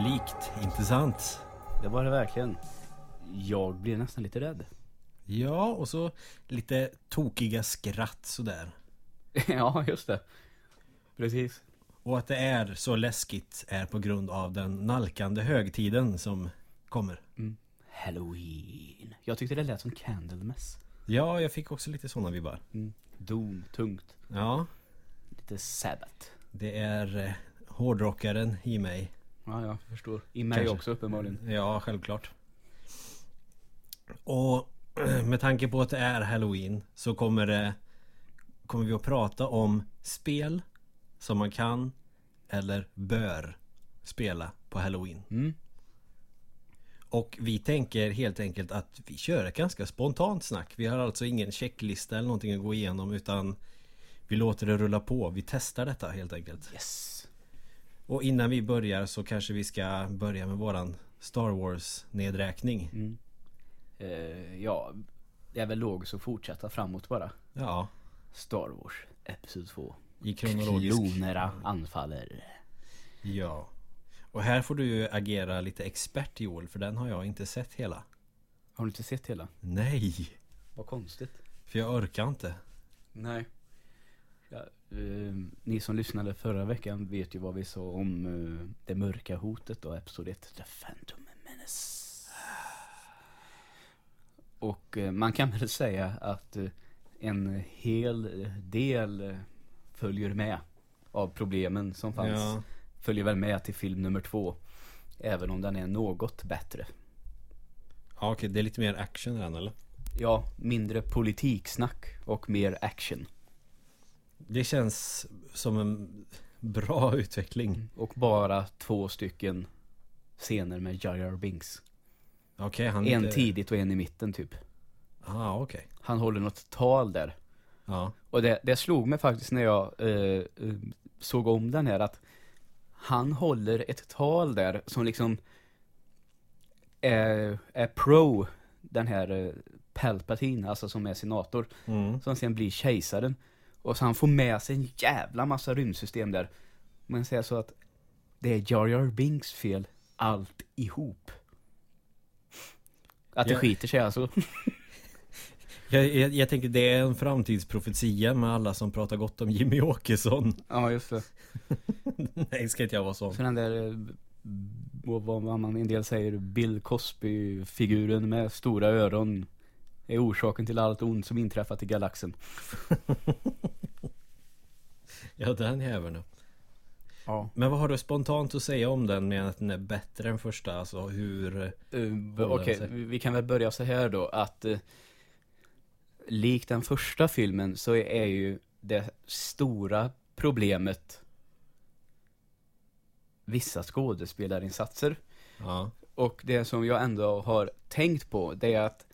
spöklikt, inte sant? Det var det verkligen. Jag blev nästan lite rädd. Ja, och så lite tokiga skratt sådär. ja, just det. Precis. Och att det är så läskigt är på grund av den nalkande högtiden som kommer. Mm. Halloween. Jag tyckte det lät som Candlemas. Ja, jag fick också lite sådana vibbar. Mm. Dom, tungt. Ja, Lite Sabbath. det är eh, hårdrockaren i mig. Ja, jag förstår. I mig Kanske. också uppenbarligen. Ja, självklart. Och med tanke på att det är Halloween så kommer det kommer vi att prata om spel som man kan eller bör spela på Halloween. Mm. Och vi tänker helt enkelt att vi kör ett ganska spontant snack. Vi har alltså ingen checklista eller någonting att gå igenom utan vi låter det rulla på. Vi testar detta helt enkelt. Yes. Och innan vi börjar så kanske vi ska börja med våran Star Wars nedräkning. Mm. Eh, ja, det är väl logiskt att fortsätta framåt bara. Ja, Star Wars, Episod 2. i kronologisk... Klonerna anfaller. Ja. Och här får du ju agera lite expert Joel, för den har jag inte sett hela. Har du inte sett hela? Nej! Vad konstigt. För jag orkar inte. Nej. Ja, eh, ni som lyssnade förra veckan vet ju vad vi sa om eh, det mörka hotet och episod 1, The Phantom Menace. Och eh, man kan väl säga att eh, en hel del eh, följer med av problemen som fanns. Ja. Följer väl med till film nummer två. Även om den är något bättre. Ja, okej, det är lite mer action den eller? Ja, mindre politiksnack och mer action. Det känns som en bra utveckling. Och bara två stycken scener med Jar Jar Binks. Okej, han En inte... tidigt och en i mitten typ. Ah, okej. Han håller något tal där. Ja. Och det, det slog mig faktiskt när jag eh, eh, såg om den här att han håller ett tal där som liksom är, är pro den här eh, Palpatine, alltså som är senator. Mm. Som sen blir kejsaren. Och så han får med sig en jävla massa rymdsystem där. Men säger så att det är Jar Jar Binks fel allt ihop. Att det Ja. skiter sig alltså. Jag, jag, jag tänker det är en framtidsprofetia med alla som pratar gott om Jimmy Åkesson. Ja, just det. Nej, ska inte jag vara sån. Så den där, eh, vad man en del säger, Bill Cosby-figuren med stora öron är orsaken till allt ont som inträffat i galaxen. Ja, den jäveln. Ja. Men vad har du spontant att säga om den med att den är bättre än första? Alltså hur... Uh, Okej, sig. vi vi kan väl börja så här då att uh, likt den första filmen så är ju det stora problemet vissa skådespelarinsatser. Ja. Och det som jag ändå har tänkt på det är att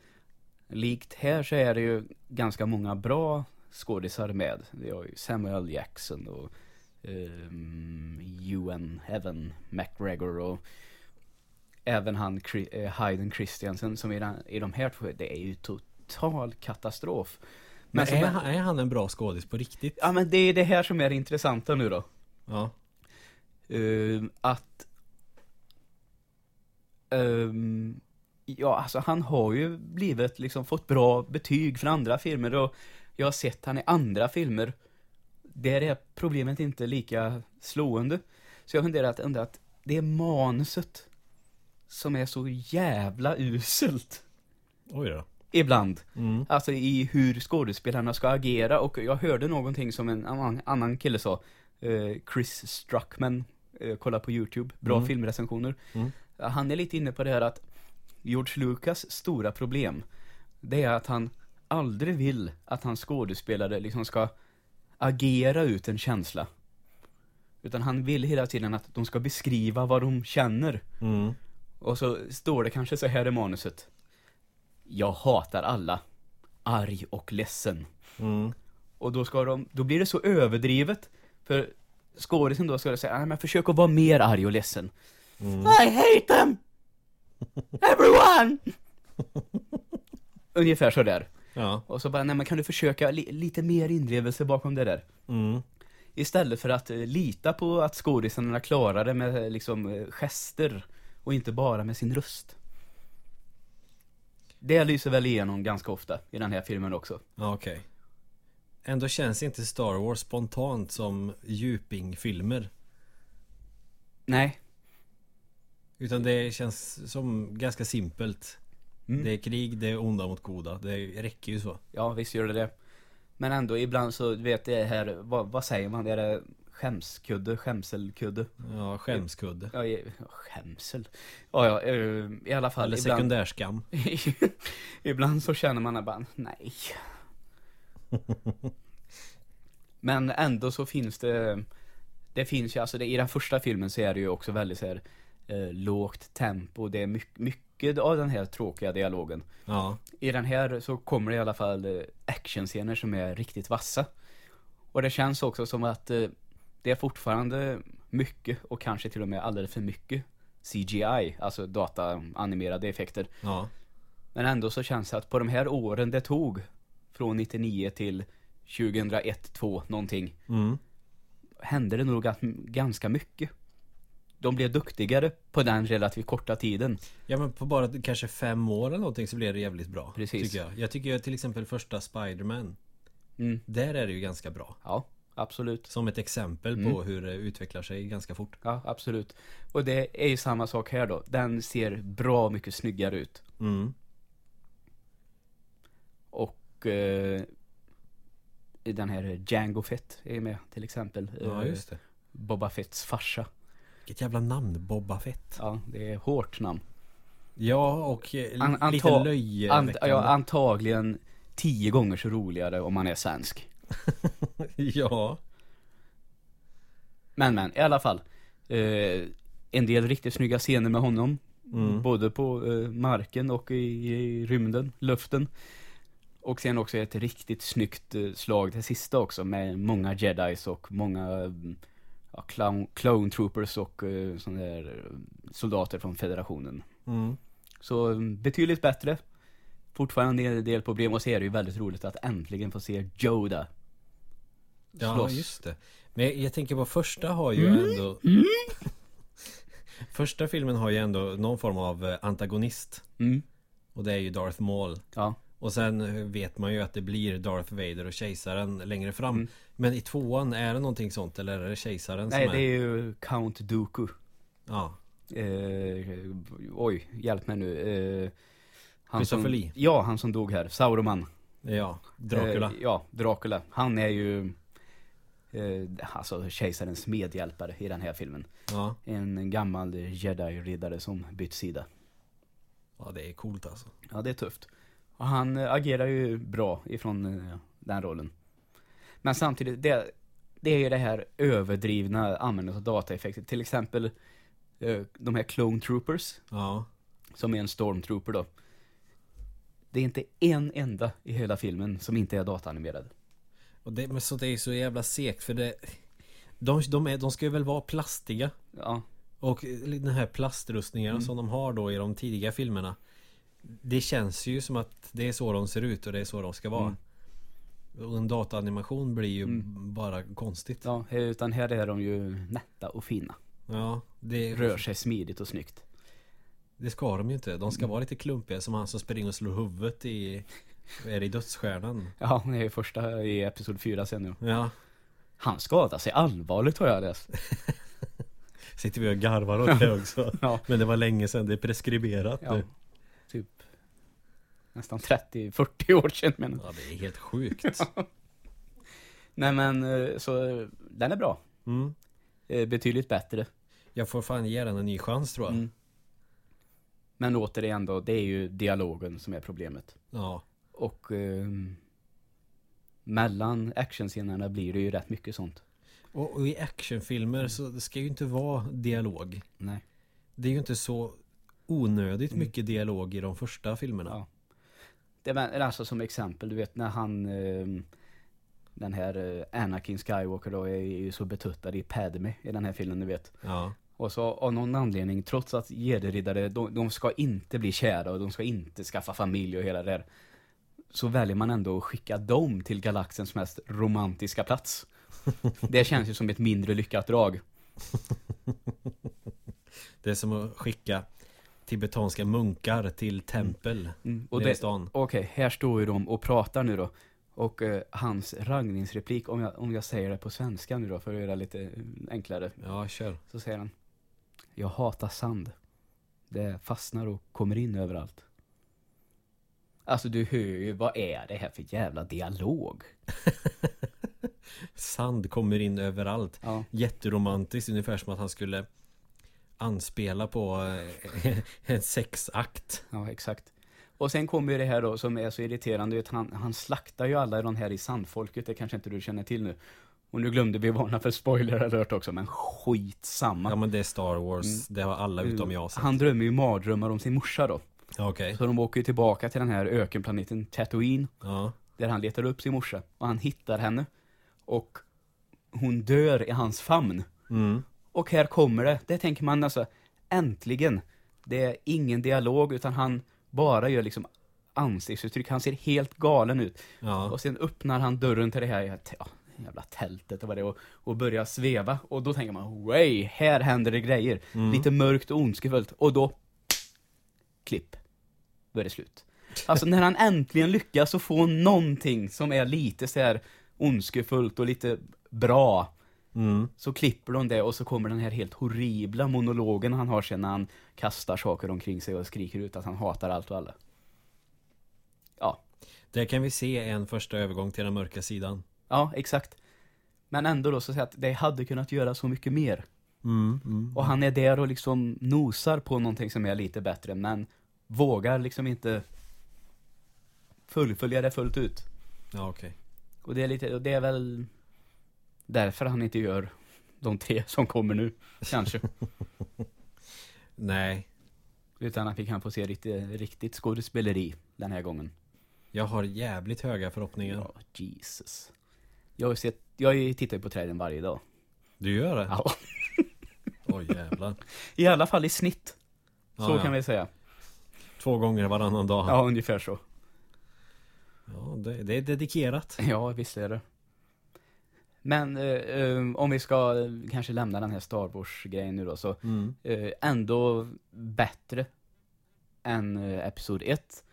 likt här så är det ju ganska många bra skådisar med. Vi har ju Samuel Jackson och um, Ewan Evan McGregor och även han eh, Hayden Christiansen som i, den, i de här två, det är ju total katastrof. Men som är, han- är han en bra skådis på riktigt? Ja men det är det här som är det intressanta nu då. Ja. Ehm, att ehm, Ja, alltså han har ju blivit liksom fått bra betyg från andra filmer och jag har sett han i andra filmer där är problemet inte lika slående. Så jag funderar att, undrar att det är manuset som är så jävla uselt Oj då. ibland. Mm. Alltså i hur skådespelarna ska agera och jag hörde någonting som en annan, annan kille sa eh, Chris Struckman eh, Kolla på Youtube, bra Mm. filmrecensioner Mm. Han är lite inne på det här att George Lucas stora problem Det är att han aldrig vill att hans skådespelare liksom ska agera ut en känsla Utan han vill hela tiden att de ska beskriva vad de känner Mm. och så står det kanske så här i manuset. Jag hatar alla. Arg och ledsen. Mm. Och då ska de, då blir det så överdrivet. För skådisen då ska säga, nej men försök att vara mer arg och ledsen. Mm. I hate them! Everyone! Ungefär så där. Ja. Och så bara, nej men kan du försöka li- lite mer inlevelse bakom det där? Mm. Istället för att eh, lita på att skådisarna klarar det med eh, liksom eh, gester och inte bara med sin röst. Det lyser väl igenom ganska ofta i den här filmen också. Ja, okej. Ändå känns inte Star Wars spontant som djupingfilmer. Nej. Utan det känns som ganska simpelt. Mm. Det är krig, det är onda mot goda. Det räcker ju så. Ja, visst gör det det. Men ändå ibland så, du vet det här, vad, vad säger man? Är det skämskudde, skämselkudde? Ja, skämskudde. Ja, skämsel. Ja, ja, eh, i alla fall. Eller ibland, sekundärskam. ibland så känner man bara, nej. Men ändå så finns det, det finns ju, alltså det, i den första filmen så är det ju också väldigt så här, eh, lågt tempo. Det är mycket, mycket av den här tråkiga dialogen. Ja. I den här så kommer det i alla fall eh, actionscener som är riktigt vassa. Och det känns också som att eh, det är fortfarande mycket och kanske till och med alldeles för mycket CGI, alltså dataanimerade effekter. Ja. Men ändå så känns det att på de här åren det tog från 99 till 2001, 2 någonting Mm. hände det nog gans- ganska mycket. De blev duktigare på den relativt korta tiden. Ja men på bara kanske fem år eller någonting så blev det jävligt bra. Precis. Tycker jag. Jag tycker till exempel första Spider-Man. Mm. Där är det ju ganska bra. Ja, absolut. Som ett exempel Mm. på hur det utvecklar sig ganska fort. Ja, absolut. Och det är ju samma sak här då. Den ser bra mycket snyggare ut. Mm. Och eh, den här Django Fett är med till exempel. Ja Eh, just det. Boba Fetts farsa. Vilket jävla namn, Boba Fett. Ja, det är hårt namn. Ja och eh, An- lite anta- löjeväckande. Ant, ja, antagligen tio gånger så roligare om man är svensk. ja. Men men, i alla fall. Eh, en del riktigt snygga scener med honom. Mm. Både på eh, marken och i, i rymden, luften. Och sen också ett riktigt snyggt eh, slag det sista också med många jedis och många mm, ja, clown, clone troopers och eh, sådana där eh, soldater från federationen. Mm. Så mm, betydligt bättre. Fortfarande en del problem och så är det ju väldigt roligt att äntligen få se Yoda Ja slåss. just det. Men jag, tänker på första har ju Mm. ändå Första filmen har ju ändå någon form av eh, antagonist Mm, Och det är ju Darth Maul ja. Och sen vet man ju att det blir Darth Vader och kejsaren längre fram Mm. Men i tvåan, är det någonting sånt eller är det kejsaren Nej, som det är? är ju Count Dooku. Ja, Eh, oj, hjälp mig nu. Eh, han Christopher som, Lee. Ja, han som dog här. Sauroman. ja, Dracula Eh, ja, Dracula. Han är ju eh, alltså kejsarens medhjälpare i den här filmen. Ja, En gammal jedi-riddare som bytt sida. ja det är coolt alltså Ja, det är tufft. Och han eh, agerar ju bra ifrån eh, den rollen. Men samtidigt, det, det är ju det här överdrivna användandet av dataeffekter. Till exempel eh, de här Clone Troopers, Ja, som är en stormtrooper då. Det är inte en enda i hela filmen som inte är dataanimerad. och det, men så det är så jävla segt för det de, de, är, de ska ju väl vara plastiga Ja, Och den här plastrustningarna Mm. som de har då i de tidiga filmerna Det känns ju som att det är så de ser ut och det är så de ska vara Och en dataanimation blir ju Mm. bara konstigt ja, utan här är de ju nätta och fina. Ja, det, Rör sig smidigt och snyggt. det ska de ju inte De ska Mm. vara lite klumpiga som han som springer och slår huvudet i Är det i Dödsstjärnan? Ja, det är första i Episod 4 sen nu. Ja Han skadar sig allvarligt har jag läst. Sitter vi och garvar åt det också Ja. Men det var länge sedan, det är preskriberat Ja, nu nästan 30-40 år sedan men. Ja, det är helt sjukt Nej men, eh, så den är bra. mm. Eh, Betydligt bättre. Jag får fan ge den en ny chans tror jag Mm. Men återigen då, det är ju dialogen som är problemet. Ja Och eh, mellan actionscenerna blir det ju rätt mycket sånt. och, och i actionfilmer så det ska ju inte vara dialog Nej. Det är ju inte så onödigt Mm. mycket dialog i de första filmerna. Ja. Det är alltså som exempel, du vet när han eh, den här eh, Anakin Skywalker då är ju så betuttad i Padme i den här filmen du vet. Ja. Och så av någon anledning, trots att jedi-riddare, de, de ska inte bli kära och de ska inte skaffa familj och hela det där. Så väljer man ändå att skicka dem till galaxens mest romantiska plats. Det känns ju som ett mindre lyckat drag. Det är som att skicka tibetanska munkar till tempel Mm. och Och det, stan. okej, här står ju de och pratar nu då. Och eh, hans raggningsreplik, om jag, om jag säger det på svenska nu då, för att göra det lite eh, enklare. Ja, kör. Så säger han. Jag hatar sand. Det fastnar och kommer in överallt. Alltså du hör ju, vad är det här för jävla dialog? Sand kommer in överallt. Ja. Jätteromantiskt, ungefär som att han skulle anspela på eh, en sexakt. Ja, exakt. Och sen kommer ju det här då som är så irriterande, att han, han slaktar ju alla de här i sandfolket, det kanske inte du känner till nu. Och nu glömde vi varna för spoiler alert också, men skitsamma. Ja men det är Star Wars, Mm. det har alla utom jag sett. Han drömmer ju mardrömmar om sin morsa då. Okej. Så de åker ju tillbaka till den här ökenplaneten Tatooine, Ja. där han letar upp sin morsa. Och han hittar henne. Och hon dör i hans famn. Mm. Och här kommer det. Det tänker man alltså, äntligen. Det är ingen dialog, utan han bara gör liksom ansiktsuttryck. Han ser helt galen ut. Ja. Och sen öppnar han dörren till det här ja, jävla tältet och vad det är och, och börjar sveva. Och då tänker man, way, här händer det grejer. Mm. Lite mörkt och ondskefullt. Och då, klipp. Då är det slut. Alltså när han äntligen lyckas att få någonting som är lite så här ondskefullt och lite bra. Mm. Så klipper de det och så kommer den här helt horribla monologen han har sen när han kastar saker omkring sig och skriker ut att han hatar allt och alla. Ja, Där kan vi se en första övergång till den mörka sidan. ja exakt. Men ändå då så att säga att det hade kunnat göra så mycket mer. Mm. Mm. Och han är där och liksom nosar på någonting som är lite bättre men vågar liksom inte fullfölja det fullt ut. Ja okej. Och det är lite, och det är väl därför han inte gör de tre som kommer nu, kanske. Nej. Utan att vi kan få se riktigt, riktigt skådespeleri den här gången. Jag har jävligt höga förhoppningar. Ja, Jesus. Jag har sett, jag tittar ju på träden varje dag. Du gör det? Ja. Oj jävlar. I alla fall i snitt. Så Ja, ja. kan vi säga. Två gånger varannan dag. Ja, ungefär så. Ja, det, det är dedikerat. Ja, visst är det. Men eh, eh, om vi ska eh, kanske lämna den här Star Wars-grejen nu då, så Mm. eh, ändå bättre än eh, Episod 1.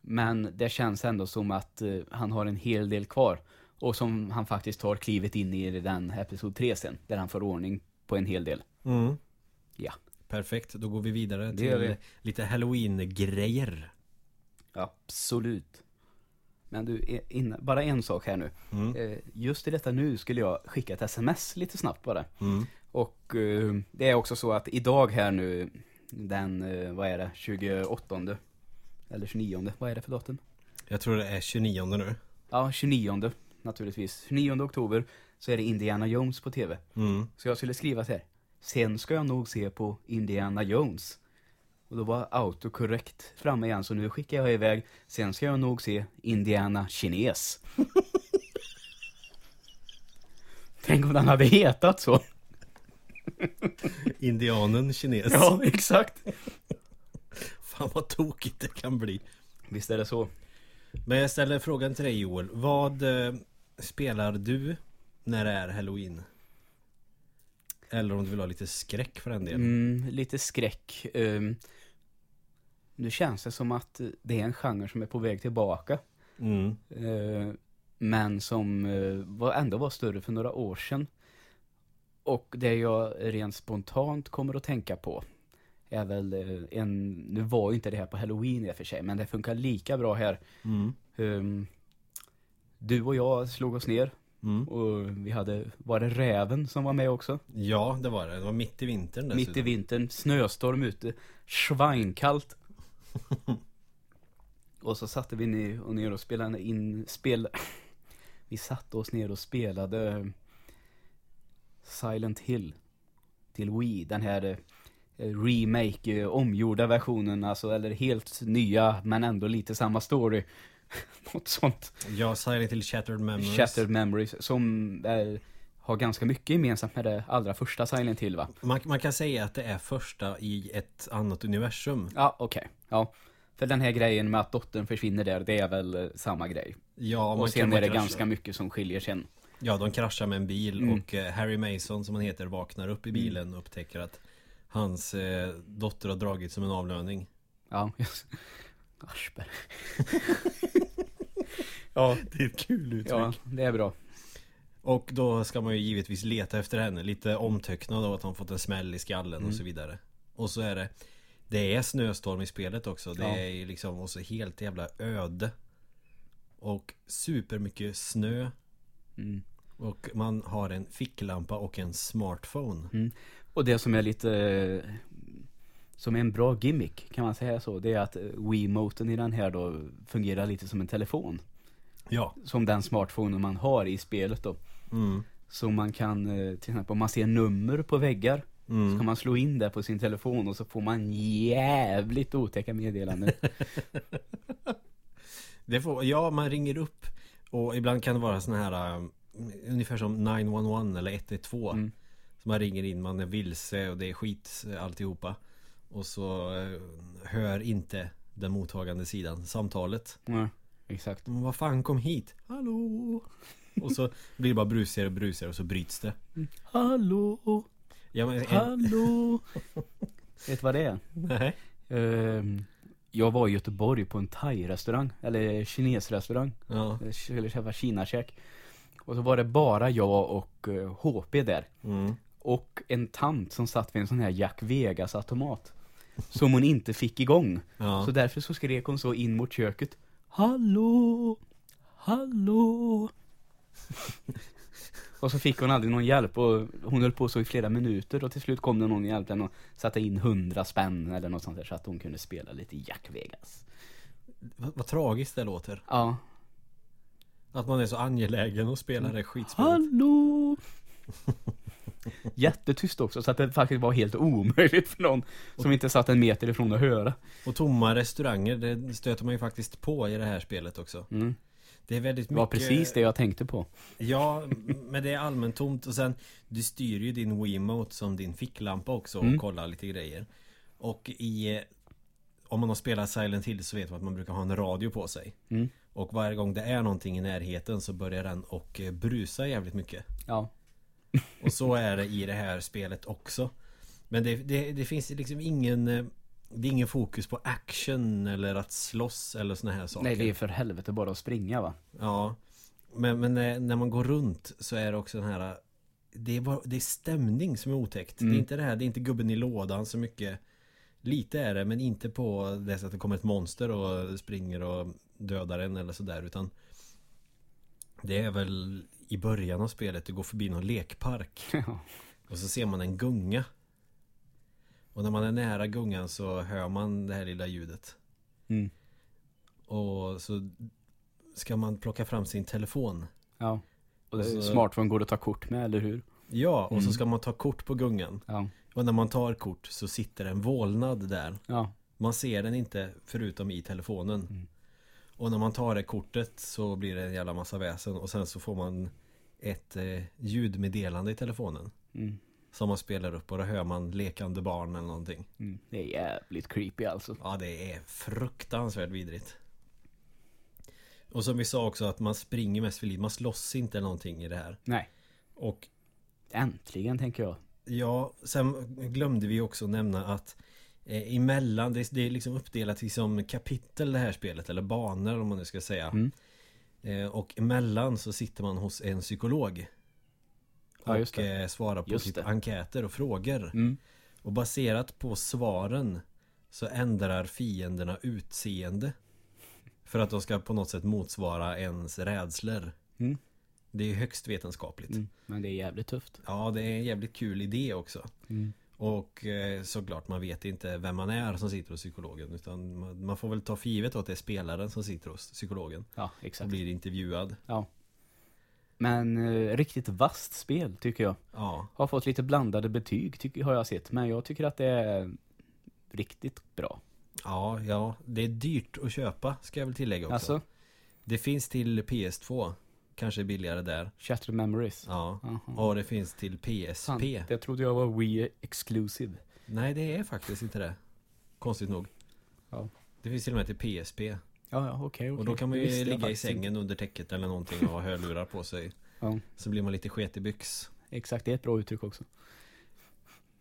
Men det känns ändå som att eh, han har en hel del kvar. Och som han faktiskt tar klivet in i den Episod 3 sen, där han får ordning på en hel del. Mm. Ja. Perfekt, då går vi vidare till vi. lite halloween-grejer. Absolut. Men du, e- innan, bara en sak här nu. Mm. Eh, Just i detta nu skulle jag skicka ett sms lite snabbt bara. Mm. Och eh, det är också så att idag här nu, den, eh, vad är det, 28 eller 29, vad är det för datum? Jag tror det är 29 nu. Ja, 29 naturligtvis. 29 oktober så är det Indiana Jones på tv. Mm. Så jag skulle skriva så här. Sen ska jag nog se på Indiana Jones. Och då var autokorrekt framme igen, så nu skickar jag iväg. Sen ska jag nog se Indiana Kines. Tänk om den hade hetat så. Indianen kines. Ja, exakt. Fan vad tokigt det kan bli. Visst är det så. Men jag ställer frågan till dig Joel. Vad eh, spelar du när det är halloween? Eller om du vill ha lite skräck för den delen. Mm, lite skräck. Um, nu känns det som att det är en genre som är på väg tillbaka. Mm. Eh, men som eh, var, ändå var större för några år sedan. Och det jag rent spontant kommer att tänka på är väl eh, en, nu var ju inte det här på halloween i och för sig, men det funkar lika bra här. Mm. Ehm, du och jag slog oss ner Mm. och vi hade, var det räven som var med också? Ja, det var det. Det var mitt i vintern Mitt i vintern, snöstorm ute, svinkallt. och så satte vi ner och, ner och spelade in, spel... Vi satte oss ner och spelade Silent Hill till Wii, den här eh, remake, eh, omgjorda versionen, alltså, eller helt nya, men ändå lite samma story. Något sånt. Ja, Silent Hill Shattered Memories. Shattered Memories, som eh, har ganska mycket gemensamt med det allra första Silent Hill va? Man, man kan säga att det är första i ett annat universum. Ja, okej. Ja. För den här grejen med att dottern försvinner där, det är väl eh, samma grej. Ja, och sen är det kan- ganska mycket som skiljer sen. Ja, de kraschar med en bil Mm. och eh, Harry Mason som han heter vaknar upp i bilen och upptäcker att hans eh, dotter har dragit som en avlöning. Ja, just. Aschberg. ja, Det är ett kul uttryck. ja, det är bra. Och då ska man ju givetvis leta efter henne Lite omtöcknad av att han fått en smäll i skallen Mm. och så vidare Och så är det Det är snöstorm i spelet också Det Ja. är ju liksom också helt jävla öde Och supermycket snö Mm. Och man har en ficklampa och en smartphone Och det som är lite som är en bra gimmick, kan man säga så, det är att eh, Wiimoten i den här då fungerar lite som en telefon. Ja Som den smartphonen man har i spelet då. mm. Så man kan, eh, till exempel om man ser nummer på väggar, så Mm. kan man slå in det på sin telefon och så får man jävligt otäcka meddelanden. Det får, ja, man ringer upp Och ibland kan det vara såna här um, Ungefär som 911 eller 112 Mm. Så man ringer in, man är vilse och det är skit eh, alltihopa Och så eh, hör inte den mottagande sidan samtalet ja, exakt. Men vad fan kom hit? Hallå? Och så blir det bara brusigare och brusigare och så bryts det Hallå, ja, men, en, hallå. Vet du vad det är? Nej Ehm, jag var i Göteborg på en thai-restaurang, eller kinesrestaurang. Ja, skulle köpa kinakäk. Och så var det bara jag och eh, HP där. mm. Och en tant som satt vid en sån här Jack Vegas-automat. Som hon inte fick igång. ja. Så därför så skrek hon så in mot köket. Hallå! Hallå! och så fick hon aldrig någon hjälp och hon höll på så i flera minuter och till slut kom det någon och hjälpte henne och satte in hundra spänn eller något sånt där så att hon kunde spela lite Jack Vegas. vad, vad tragiskt det låter Ja. Att man är så angelägen och spelar det skitspelet Hallå! Jättetyst också så att det faktiskt var helt omöjligt för någon som inte satt en meter ifrån att höra. Och tomma restauranger, det stöter man ju faktiskt på i det här spelet också Mm. Det är väldigt Det mycket var precis det jag tänkte på. Ja, men det är allmänt tomt och sen Du styr ju din Wiimote som din ficklampa också och Mm. kollar lite grejer Och i eh, Om man har spelat Silent Hill så vet man att man brukar ha en radio på sig Mm. Och varje gång det är någonting i närheten så börjar den och eh, brusa jävligt mycket Ja. Och så är det i det här spelet också. Men det, det, det finns liksom ingen eh, Det är ingen fokus på action eller att slåss eller såna här saker. Nej, det är för helvete bara att springa va? Ja. Men, men när, när man går runt så är det också den här Det är, bara, det är stämning som är otäckt. Mm. Det är inte det här, det är inte gubben i lådan så mycket. Lite är det men inte på det sättet att det kommer ett monster och springer och dödar en eller sådär utan Det är väl i början av spelet du går förbi någon lekpark Ja. och så ser man en gunga Och när man är nära gungan så hör man det här lilla ljudet Mm. Och så ska man plocka fram sin telefon Ja. Och det, Så- smartphone går att ta kort med, eller hur? Ja, och så Mm. ska man ta kort på gungan Ja. Och när man tar kort så sitter en vålnad där Ja. Man ser den inte förutom i telefonen Mm. Och när man tar det kortet så blir det en jävla massa väsen Och sen så får man ett eh, ljudmeddelande i telefonen Mm. Som man spelar upp och då hör man lekande barn eller någonting Mm. Det är jävligt creepy alltså. Ja det är fruktansvärt vidrigt Och som vi sa också att man springer mest för liv Man slåss inte någonting i det här Nej. Och Äntligen, tänker jag. Ja, sen glömde vi också nämna att eh, Emellan, det, det är liksom uppdelat i som kapitel det här spelet Eller banor om man nu ska säga Mm. eh, Och emellan så sitter man hos en psykolog Ja, Och eh, svarar på Just typ det. enkäter och frågor Mm. Och baserat på svaren Så ändrar fienderna utseende För att de ska på något sätt motsvara ens rädslor Mm. Det är högst vetenskapligt Mm. Men det är jävligt tufft. Ja, det är en jävligt kul idé också Mm. Och eh, såklart man vet inte vem man är som sitter hos psykologen Utan man, får väl ta för givet att det är spelaren som sitter hos psykologen Ja, Och exakt. blir intervjuad Ja. Men eh, riktigt vasst spel, tycker jag. Ja, Har fått lite blandade betyg, tycker, har jag sett. Men jag tycker att det är riktigt bra. ja, ja Det är dyrt att köpa ska jag väl tillägga också Alltså, Det finns till PS2 Kanske billigare där Shattered Memories. Ja Aha. Och det finns till PSP Fan, det trodde jag var Wii Exclusive. Nej det är faktiskt inte det Konstigt nog Ja. Det finns till och med till PSP Ja, ja, okej, okej. Och då kan man ju visste jag ligga i sängen under täcket eller någonting och ha hörlurar på sig Ja, Så blir man lite sket i byx. exakt. Det är ett bra uttryck också.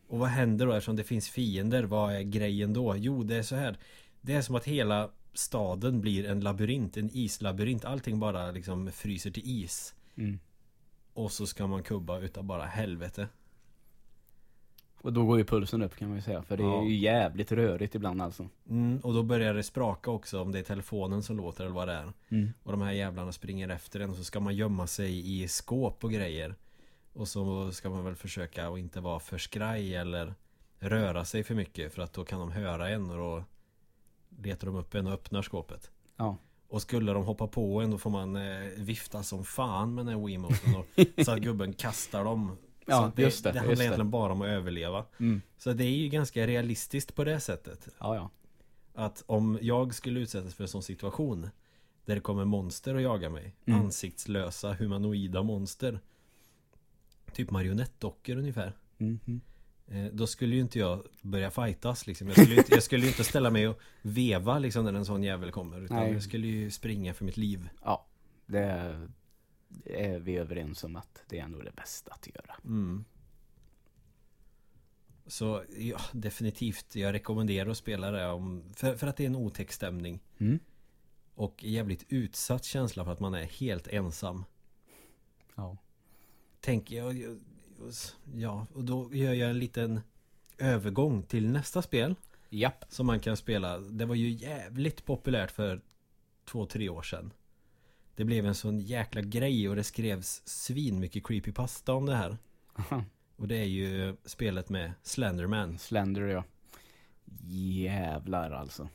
Och vad händer då eftersom det finns fiender? Vad är grejen då? Jo, det är så här. Det är som att hela staden blir en labyrint, en islabyrint. Allting bara liksom fryser till is. Mm. Och så ska man kubba utav bara helvete. Och då går ju pulsen upp kan man ju säga. För det Ja. är ju jävligt rörigt ibland alltså. Mm, och då börjar det spraka också om det är telefonen som låter eller vad det är. Mm. Och de här jävlarna springer efter en och så ska man gömma sig i skåp och grejer. Och så ska man väl försöka att inte vara för skraj eller röra sig för mycket för att då kan de höra en och då letar de upp en och öppnar skåpet. Ja. Och skulle de hoppa på en då får man eh, vifta som fan med den här Wiimoten och, så att gubben kastar dem. så Ja, det, just det, Det handlar just det. egentligen bara om att överleva. Mm. Så det är ju ganska realistiskt på det sättet. Ja, ja. Att om jag skulle utsättas för en sån situation Där det kommer monster och jagar mig Mm. Ansiktslösa humanoida monster Typ marionettdockor ungefär Mm. Mm. Eh, Då skulle ju inte jag börja fightas liksom. jag, skulle inte, jag skulle inte ställa mig och veva liksom när en sån jävel kommer Utan Nej. jag skulle ju springa för mitt liv Ja, det är, är vi överens om att det är nog det bästa att göra. mm. Så ja, definitivt Jag rekommenderar att spela det om, för, för att det är en otäck stämning Mm. Och jävligt utsatt känsla för att man är helt ensam Ja. Tänk, jag, jag, ja, och då gör jag en liten övergång till nästa spel Japp. som man kan spela. Det var ju jävligt populärt för två, tre år sedan. Det blev en sån jäkla grej och det skrevs svin mycket creepypasta om det här. Och det är ju spelet med Slenderman. Slender ja. Jävlar alltså.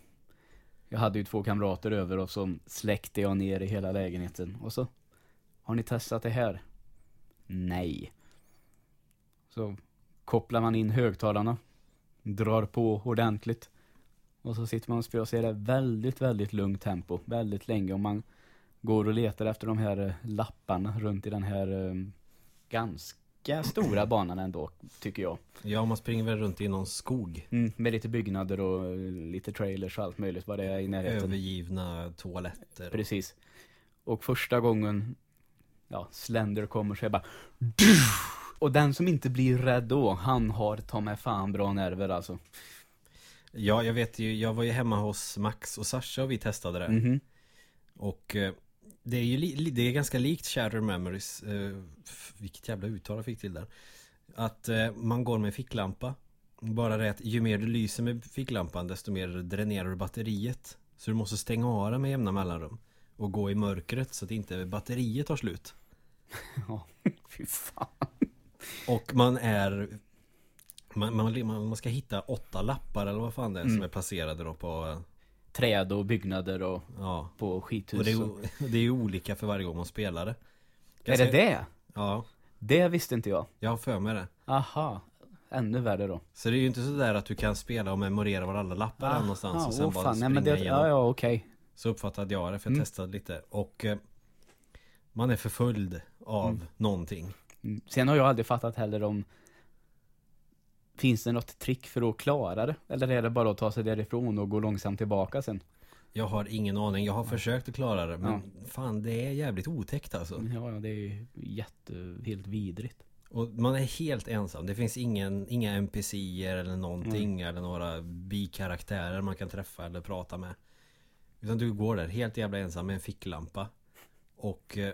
Jag hade ju två kamrater över och så släckte jag ner i hela lägenheten. Och så, har ni testat det här? Nej. Så kopplar man in högtalarna, drar på ordentligt. Och så sitter man och spelar och ser det väldigt, väldigt lugnt tempo. Väldigt länge. Och man går och letar efter de här eh, lapparna runt i den här eh, ganska stora banan ändå, tycker jag. Ja, man springer väl runt i någon skog. Mm, med lite byggnader och eh, lite trailers och allt möjligt vad det är i närheten. Övergivna toaletter. Precis. Och första gången ja, Slender kommer så är bara Och den som inte blir rädd då, han har ta mig fan bra nerver alltså. Ja, jag vet ju, jag var ju hemma hos Max och Sasha och vi testade det. Mhm. Och eh, det är ju li, det är ganska likt Shattered Memories eh, Vilket jävla uttal jag fick till där Att eh, man går med ficklampa Bara det att ju mer du lyser med ficklampan desto mer dränerar du batteriet Så du måste stänga av den med jämna mellanrum Och gå i mörkret så att inte batteriet tar slut Ja, fy fan. Och man är man, man, man ska hitta åtta lappar eller vad fan det är som Mm. är placerade då på Träd och byggnader och Ja på skithus. Och det är, det är olika för varje gång man spelar det Är det det? Ja, Det visste inte jag. jag har för mig det Aha. Ännu värre då. Så det är ju inte sådär att du kan spela och memorera var alla lappar är någonstans och sen åh bara fan. Nej, springa men det, igenom. ja, ja, okej. Så uppfattade jag det för jag Mm. testade lite och eh, Man är förföljd av Mm. någonting. Sen har jag aldrig fattat heller om Finns det något trick för att klara det? Eller är det bara att ta sig därifrån och gå långsamt tillbaka sen? Jag har ingen aning, jag har försökt att klara det men fan det är jävligt otäckt alltså. Ja, det är jätte, helt vidrigt. Och man är helt ensam, det finns ingen, inga NPCer eller någonting eller några bikaraktärer man kan träffa eller prata med. Utan du går där helt jävla ensam med en ficklampa. Och eh,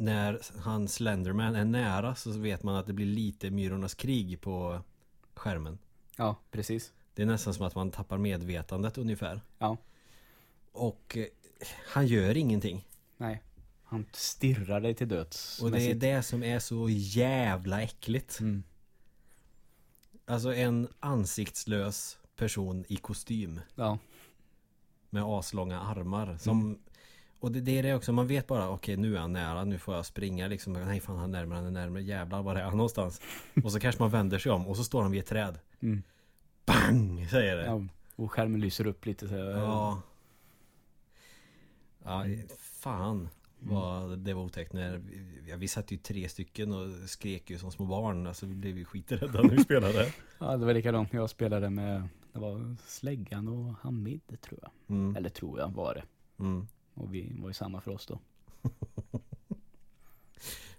när han Slenderman är nära så vet man att det blir lite Myrornas krig på skärmen Ja, precis. Det är nästan som att man tappar medvetandet ungefär Ja. Och eh, han gör ingenting Nej. Han stirrar dig till döds. Och det är det som är så jävla äckligt Mm. Alltså en ansiktslös person i kostym Ja. Med aslånga armar som Mm. Och det, det är det också, man vet bara okej nu är han nära, nu får jag springa liksom Nej fan han är närmare, han är närmare, jävlar var är han någonstans? och så kanske man vänder sig om och så står han vid ett träd Mm. Bang! Säger det ja. Och skärmen lyser upp lite så här. Ja Ja, fan vad det var otäckt när vi, ja, vi satt ju tre stycken och skrek ju som små barn Alltså vi blev ju skiträdda när vi spelade Ja, det var likadant. Jag spelade med, det var Släggan och Hamid tror jag. mm, Eller tror jag var det. mm. Och vi var ju samma för oss då.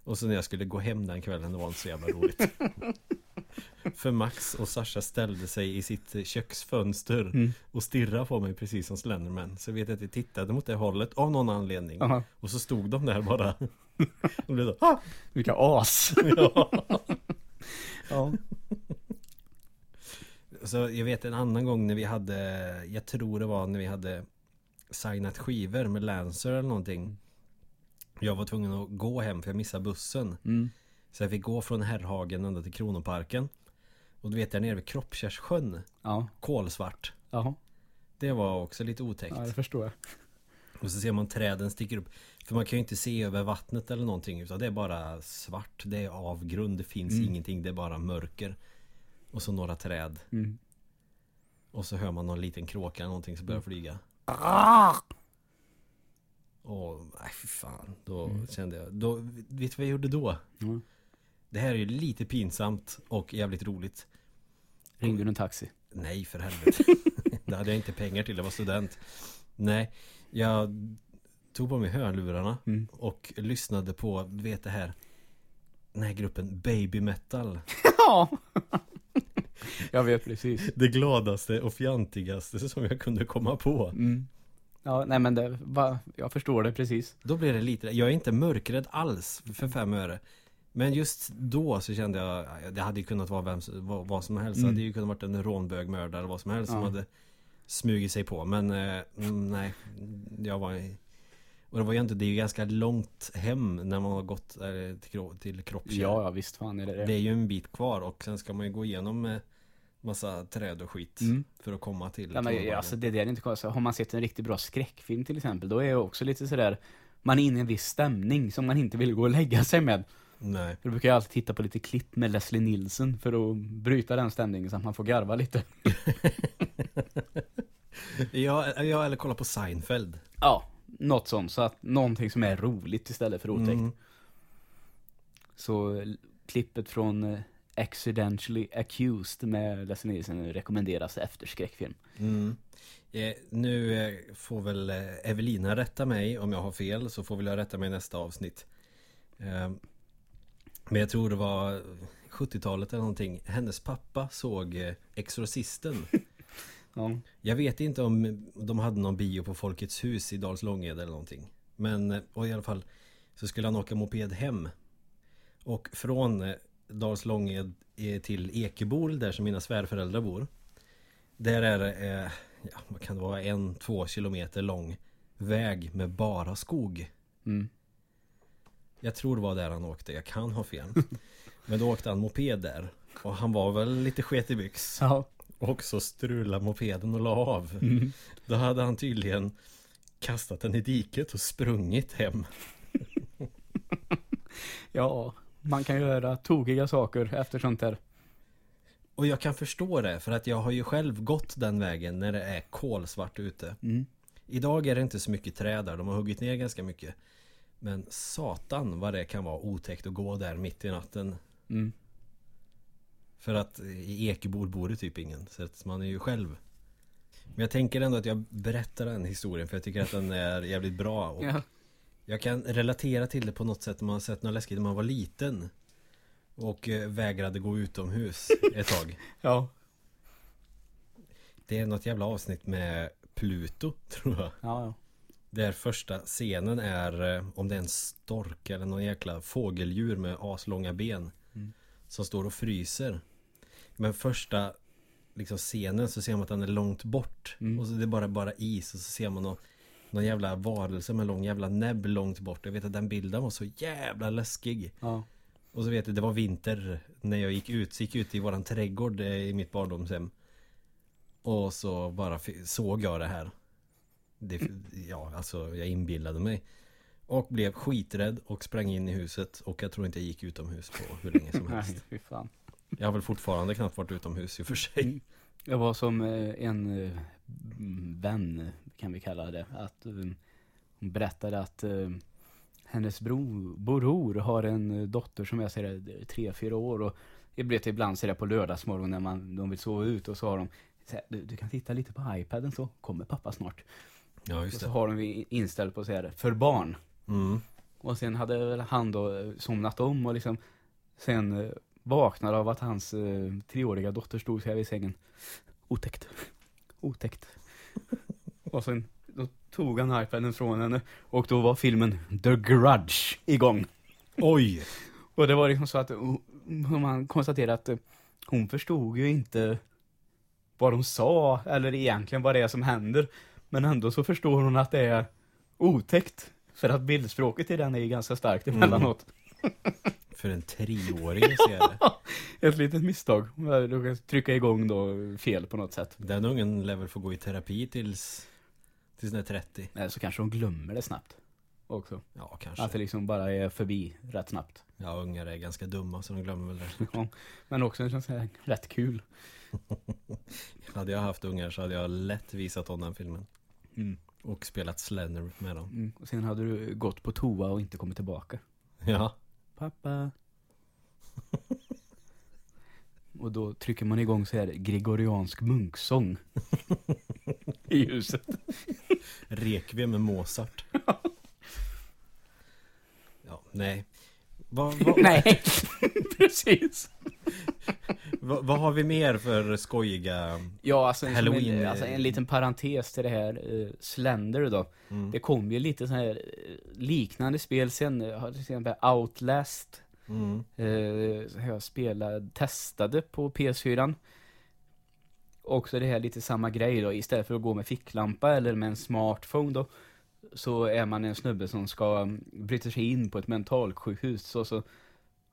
Och så när jag skulle gå hem den kvällen, det var inte så jävla roligt. För Max och Sasha ställde sig i sitt köksfönster Mm. och stirrade på mig precis som Slenderman. Så jag vet att jag tittade mot det hållet av någon anledning. Aha. Och så stod de där bara. Och blev så, ah! Vilka as! ja. ja. Så jag vet en annan gång när vi hade, jag tror det var när vi hade signat skivor med Lancer eller någonting. Jag var tvungen att gå hem för jag missade bussen. Mm. Så jag fick gå från Herrhagen ända till Kronoparken. Och du vet där nere vid Kroppkärrssjön, Ja. kolsvart. Jaha. Det var också lite otäckt. Ja, det förstår jag. Och så ser man träden sticker upp. För man kan ju inte se över vattnet eller någonting. Utan det är bara svart. Det är avgrund. Det finns Mm. ingenting. Det är bara mörker. Och så några träd. Mm. Och så hör man någon liten kråka eller någonting som börjar flyga. Och nej fy fan. Då Mm. kände jag. Då, vet du vad jag gjorde då? Mm. Det här är ju lite pinsamt och jävligt roligt. Ringde du en taxi? Nej för helvete. det hade jag inte pengar till. Jag var student. Nej, jag tog på mig hörlurarna Mm. och lyssnade på, du vet det här. Den här gruppen Baby Metal. Ja! Jag vet precis. Det gladaste och fjantigaste som jag kunde komma på. Mm. Ja, nej men det, va, jag förstår det precis. Då blev det lite, jag är inte mörkrädd alls för fem öre. Men just då så kände jag, ja, det hade ju kunnat vara vem, vad, vad som helst. Det Mm. hade ju kunnat varit en rånbögmördare eller vad som helst som Ja. hade smugit sig på. Men eh, mm, nej, jag var och det var ju inte, det är ju ganska långt hem när man har gått eh, till, till Kroppkärr. Ja, ja visst fan är det det. Det är ju en bit kvar och sen ska man ju gå igenom eh, massa träd och skit Mm. för att komma till Ja, men, alltså, det där är inte konstigt. Har man sett en riktigt bra skräckfilm till exempel, då är det också lite sådär, man är inne i en viss stämning som man inte vill gå och lägga sig med. Nej. För då brukar jag alltid titta på lite klipp med Leslie Nielsen för att bryta den stämningen så att man får garva lite. Ja, ja, eller kolla på Seinfeld. Ja, något sånt. Så att någonting som är roligt istället för otäckt. Mm. Så klippet från eh, Accidentally Accused med Leslie Nielsen rekommenderas efter skräckfilm. Mm. Eh, nu eh, får väl eh, Evelina rätta mig om jag har fel så får väl jag rätta mig i nästa avsnitt. Eh, men jag tror det var 70-talet eller någonting. Hennes pappa såg Exorcisten. Ja. Jag vet inte om de hade någon bio på Folkets hus i Dals Långed eller någonting. Men eh, och i alla fall så skulle han åka moped hem. Och från eh, Dals Långed eh, till Ekebol där som mina svärföräldrar bor. Där är det, eh, ja vad kan det vara, en, två kilometer lång väg med bara skog. Mm. Jag tror det var där han åkte, jag kan ha fel. Men då åkte han moped där. Och han var väl lite sket i byx. Ja. Och så strulade mopeden och la av. Mm. Då hade han tydligen kastat den i diket och sprungit hem. ja, man kan göra tokiga saker efter sånt där. Och jag kan förstå det för att jag har ju själv gått den vägen när det är kolsvart ute. Mm. Idag är det inte så mycket träd där, de har huggit ner ganska mycket. Men satan vad det kan vara otäckt att gå där mitt i natten. Mm. För att i Ekebol bor det typ ingen, så att man är ju själv. Men jag tänker ändå att jag berättar den historien för jag tycker att den är jävligt bra. Och Ja. Jag kan relatera till det på något sätt man har sett något läskigt när man var liten. Och eh, vägrade gå utomhus ett tag. Ja. Det är något jävla avsnitt med Pluto, tror jag. Ja, ja. Där första scenen är eh, om det är en stork eller någon jäkla fågeldjur med aslånga ben. Mm. Som står och fryser. Men första liksom, scenen så ser man att den är långt bort. Mm. Och så det är bara, bara is och så ser man någon, någon jävla varelse med lång jävla näbb långt bort. Jag vet att den bilden var så jävla läskig. ja. Och så vet jag, det var vinter när jag gick ut. Så gick jag ut i våran trädgård eh, i mitt barndomshem. Och så bara såg jag det här. Det, ja, alltså jag inbillade mig. Och blev skiträdd och sprang in i huset. Och jag tror inte jag gick utomhus på hur länge som Nej, helst. fy fan. Jag har väl fortfarande knappt varit utomhus i och för sig. Jag var som eh, en eh, vän, kan vi kalla det, att eh, hon berättade att hennes bro, bror har en dotter som jag är tre, fyra år och jag vet ibland ser det på lördagsmorgon när man, de vill sova ut och så har de så här, du, du kan titta lite på iPaden så kommer pappa snart. Ja, Och just så det. har de inställt på så här, för barn. Mm. Och sen hade väl han då somnat om och liksom sen vaknade av att hans eh, treåriga dotter stod här vid sängen. Otäckt. Otäckt. och sen då tog han iPaden från henne och då var filmen The Grudge igång. Oj! Och det var liksom så att man konstaterade att hon förstod ju inte vad de sa eller egentligen vad det är som händer. Men ändå så förstår hon att det är otäckt. För att bildspråket i den är ganska starkt emellanåt. För en treåring ser jag det. Ett litet misstag. Jag råkade trycka igång då fel på något sätt. Den ungen lär väl få gå i terapi tills Tills den är 30 Eller så kanske de glömmer det snabbt. Också. Ja kanske Att det liksom bara är förbi rätt snabbt. Ja ungar är ganska dumma så de glömmer väl det Ja. Men också känns det rätt kul. Hade jag haft ungar så hade jag lätt visat om den filmen Mm. Och spelat Slender med dem Mm. Och sen hade du gått på toa och inte kommit tillbaka. Ja Pappa. och då trycker man igång så här gregoriansk munksång. I huset. Rekviem med Mozart Ja, nej vad, vad, Nej, precis. vad, har vi mer för skojiga Ja, alltså en, Halloween, Halloween, eh, alltså en liten parentes till det här uh, Slender då. mm, Det kom ju lite så här eh, liknande spel sen. Har till exempel Outlast. mm, Uh, jag spelade, testade på PS4. Också det här lite samma grej då. Istället för att gå med ficklampa eller med en smartphone då. Så är man en snubbe som ska mm, bryta sig in på ett mentalsjukhus. Och så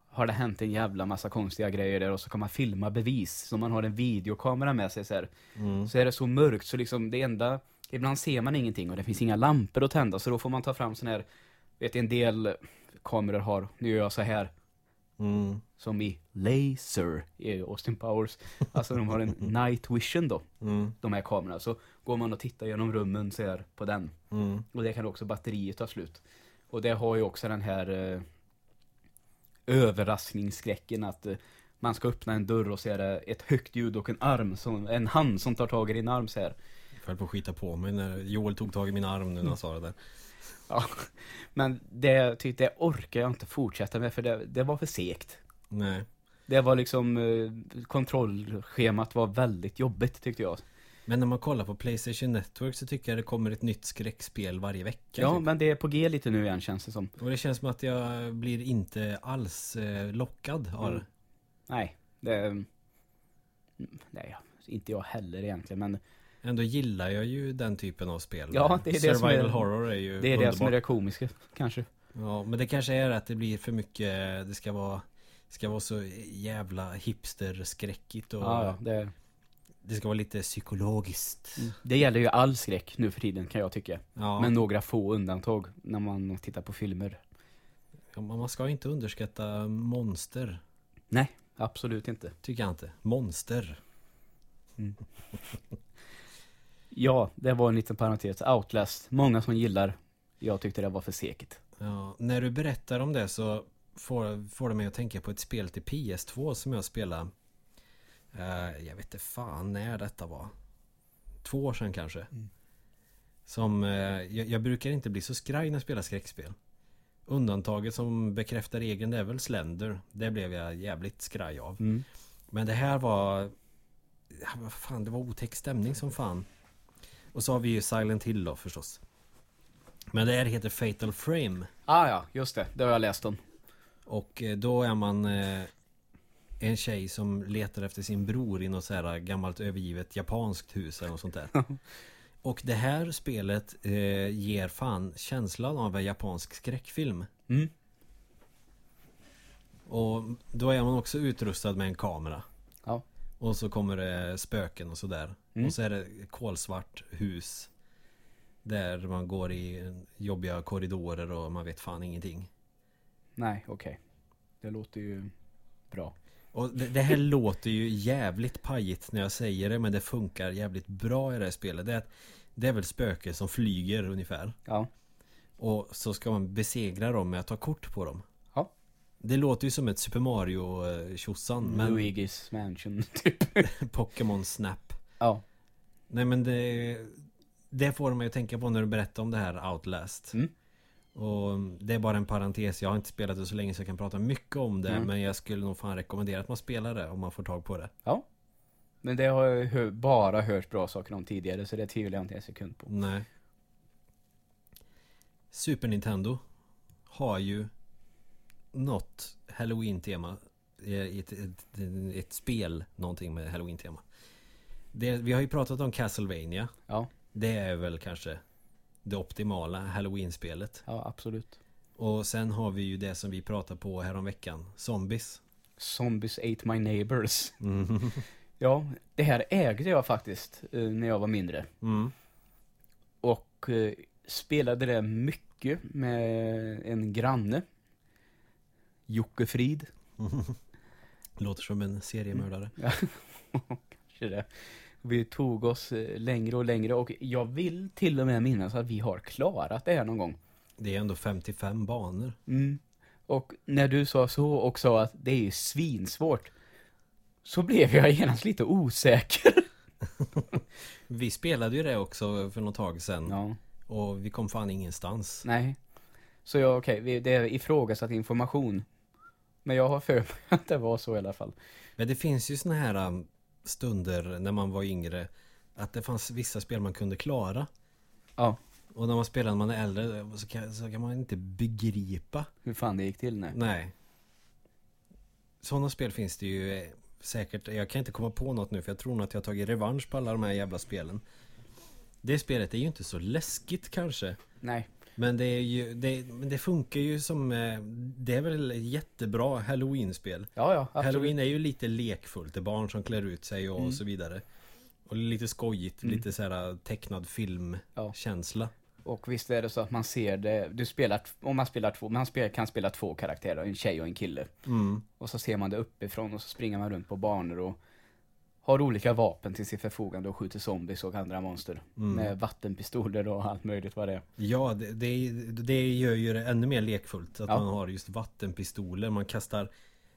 har det hänt en jävla massa konstiga grejer där. Och så kan man filma bevis. Så man har en videokamera med sig så här. mm. Så är det så mörkt så liksom det enda Ibland ser man ingenting och det finns inga lampor att tända så då får man ta fram sån här Vet en del kameror har, nu gör jag så här Mm, Som i Laser i Austin Powers Alltså de har en night vision då mm, De här kamerorna så går man och tittar genom rummen så här på den mm. Och det kan också batteriet ta slut Och det har ju också den här eh, Överraskningsskräcken att eh, man ska öppna en dörr och så är det ett högt ljud och en arm som, en hand som tar tag i din arm så här. Jag höll på att skita på mig när Joel tog tag i min arm nu när han sa det där Ja, men det, tyckte det orkar jag inte fortsätta med för det, det var för segt. Nej Det var liksom, eh, kontrollschemat var väldigt jobbigt tyckte jag. Men när man kollar på Playstation Network så tycker jag det kommer ett nytt skräckspel varje vecka Ja, typ. men det är på G lite nu igen känns det som. Och det känns som att jag blir inte alls eh, lockad av det Mm. Nej, det... mm, Nej, inte jag heller egentligen, men Ändå gillar jag ju den typen av spel Ja, det är det Survival som är- horror är ju det är det som är det komiska, kanske. Ja, men det kanske är att det blir för mycket Det ska vara Ska vara så jävla hipster-skräckigt och Ja, ja, det, Det ska vara lite psykologiskt det gäller ju all skräck nu för tiden kan jag tycka. Ja, Med några få undantag när man tittar på filmer. ja, man ska inte underskatta monster Nej, absolut inte. Tycker jag inte Monster Ja, det var en liten parentes. Outlast, många som gillar. Jag tyckte det var för segt. Ja, när du berättar om det så får, får det mig att tänka på ett spel till PS2 som jag spelade eh, Jag vet inte fan när detta var Två år sedan kanske Mm. Som eh, jag, jag brukar inte bli så skraj när jag spelar skräckspel Undantaget som bekräftar egen det är väl Slender Det blev jag jävligt skraj av Mm. Men det här var vad fan, det var otäck stämning som fan Och så har vi ju Silent Hill då förstås Men det här heter Fatal Frame Ah ja, just det. Det har jag läst om. Och eh, då är man eh, en tjej som letar efter sin bror i något så här gammalt övergivet japanskt hus eller något sånt där. Och det här spelet eh, ger fan känslan av en japansk skräckfilm. Mm. Och då är man också utrustad med en kamera. Ja. Och så kommer det spöken och sådär. Mm. Och så är det kolsvart hus. Där man går i jobbiga korridorer och man vet fan ingenting. Nej, okej. Det låter ju bra. Och det, det här låter ju jävligt pajigt när jag säger det men det funkar jävligt bra i det här spelet. Det är, att, det är väl spöken som flyger ungefär. Ja. Och så ska man besegra dem med att ta kort på dem. Ja. Det låter ju som ett Super Mario tjosan men Luigi's Mansion, typ. Pokémon Snap. Ja. Nej men det Det får mig att tänka på när du berättar om det här Outlast. Mm. Och det är bara en parentes, jag har inte spelat det så länge så jag kan prata mycket om det Mm. Men jag skulle nog fan rekommendera att man spelar det om man får tag på det Ja. Men det har jag bara hört bra saker om tidigare så det tvivlar jag inte en sekund på. Nej Super Nintendo har ju något Halloween-tema i ett, ett, ett spel, någonting med Halloween-tema Vi har ju pratat om Castlevania Ja, Det är väl kanske det optimala Halloween-spelet ja absolut. Och sen har vi ju det som vi pratade på här om veckan Zombies Zombies ate my neighbors. mm. Ja, det här ägde jag faktiskt eh, när jag var mindre. Mm. Och eh, spelade det mycket med en granne. Jocke Frid. Låter som en seriemördare Kanske det. Vi tog oss eh, längre och längre och jag vill till och med minnas att vi har klarat det här någon gång. Det är ändå 55 banor Mm. Och när du sa så och sa att det är ju svinsvårt. Så blev jag genast lite osäker. Vi spelade ju det också för något tag sedan Ja, Och vi kom fan ingenstans nej. Så jag, okej, vi- det är ifrågasatt information. Men jag har för mig att det var så i alla fall. Men det finns ju såna här um, stunder när man var yngre Att det fanns vissa spel man kunde klara. Ja, Och när man spelar när man är äldre så kan, så kan man inte begripa. Hur fan det gick till nej. Nej. Sådana spel finns det ju eh, säkert. Jag kan inte komma på något nu för jag tror nog att jag har tagit revansch på alla de här jävla spelen. Det spelet är ju inte så läskigt kanske. Nej. Men det är ju Det, det funkar ju som eh, Det är väl ett jättebra halloween-spel Ja, ja, absolut. Halloween är ju lite lekfullt, det är barn som klär ut sig och Mm. så vidare Och lite skojigt, Mm. lite så här tecknad Ja. filmkänsla Och visst är det så att man ser det, du spelar, om man spelar två, man spelar, kan spela två karaktärer, en tjej och en kille. mm. Och så ser man det uppifrån och så springer man runt på banor och har olika vapen till sitt förfogande och skjuter zombies och andra monster. Mm. Med vattenpistoler och allt möjligt vad det är. Ja, det, det, det gör ju det ännu mer lekfullt Att Ja. man har just vattenpistoler, man kastar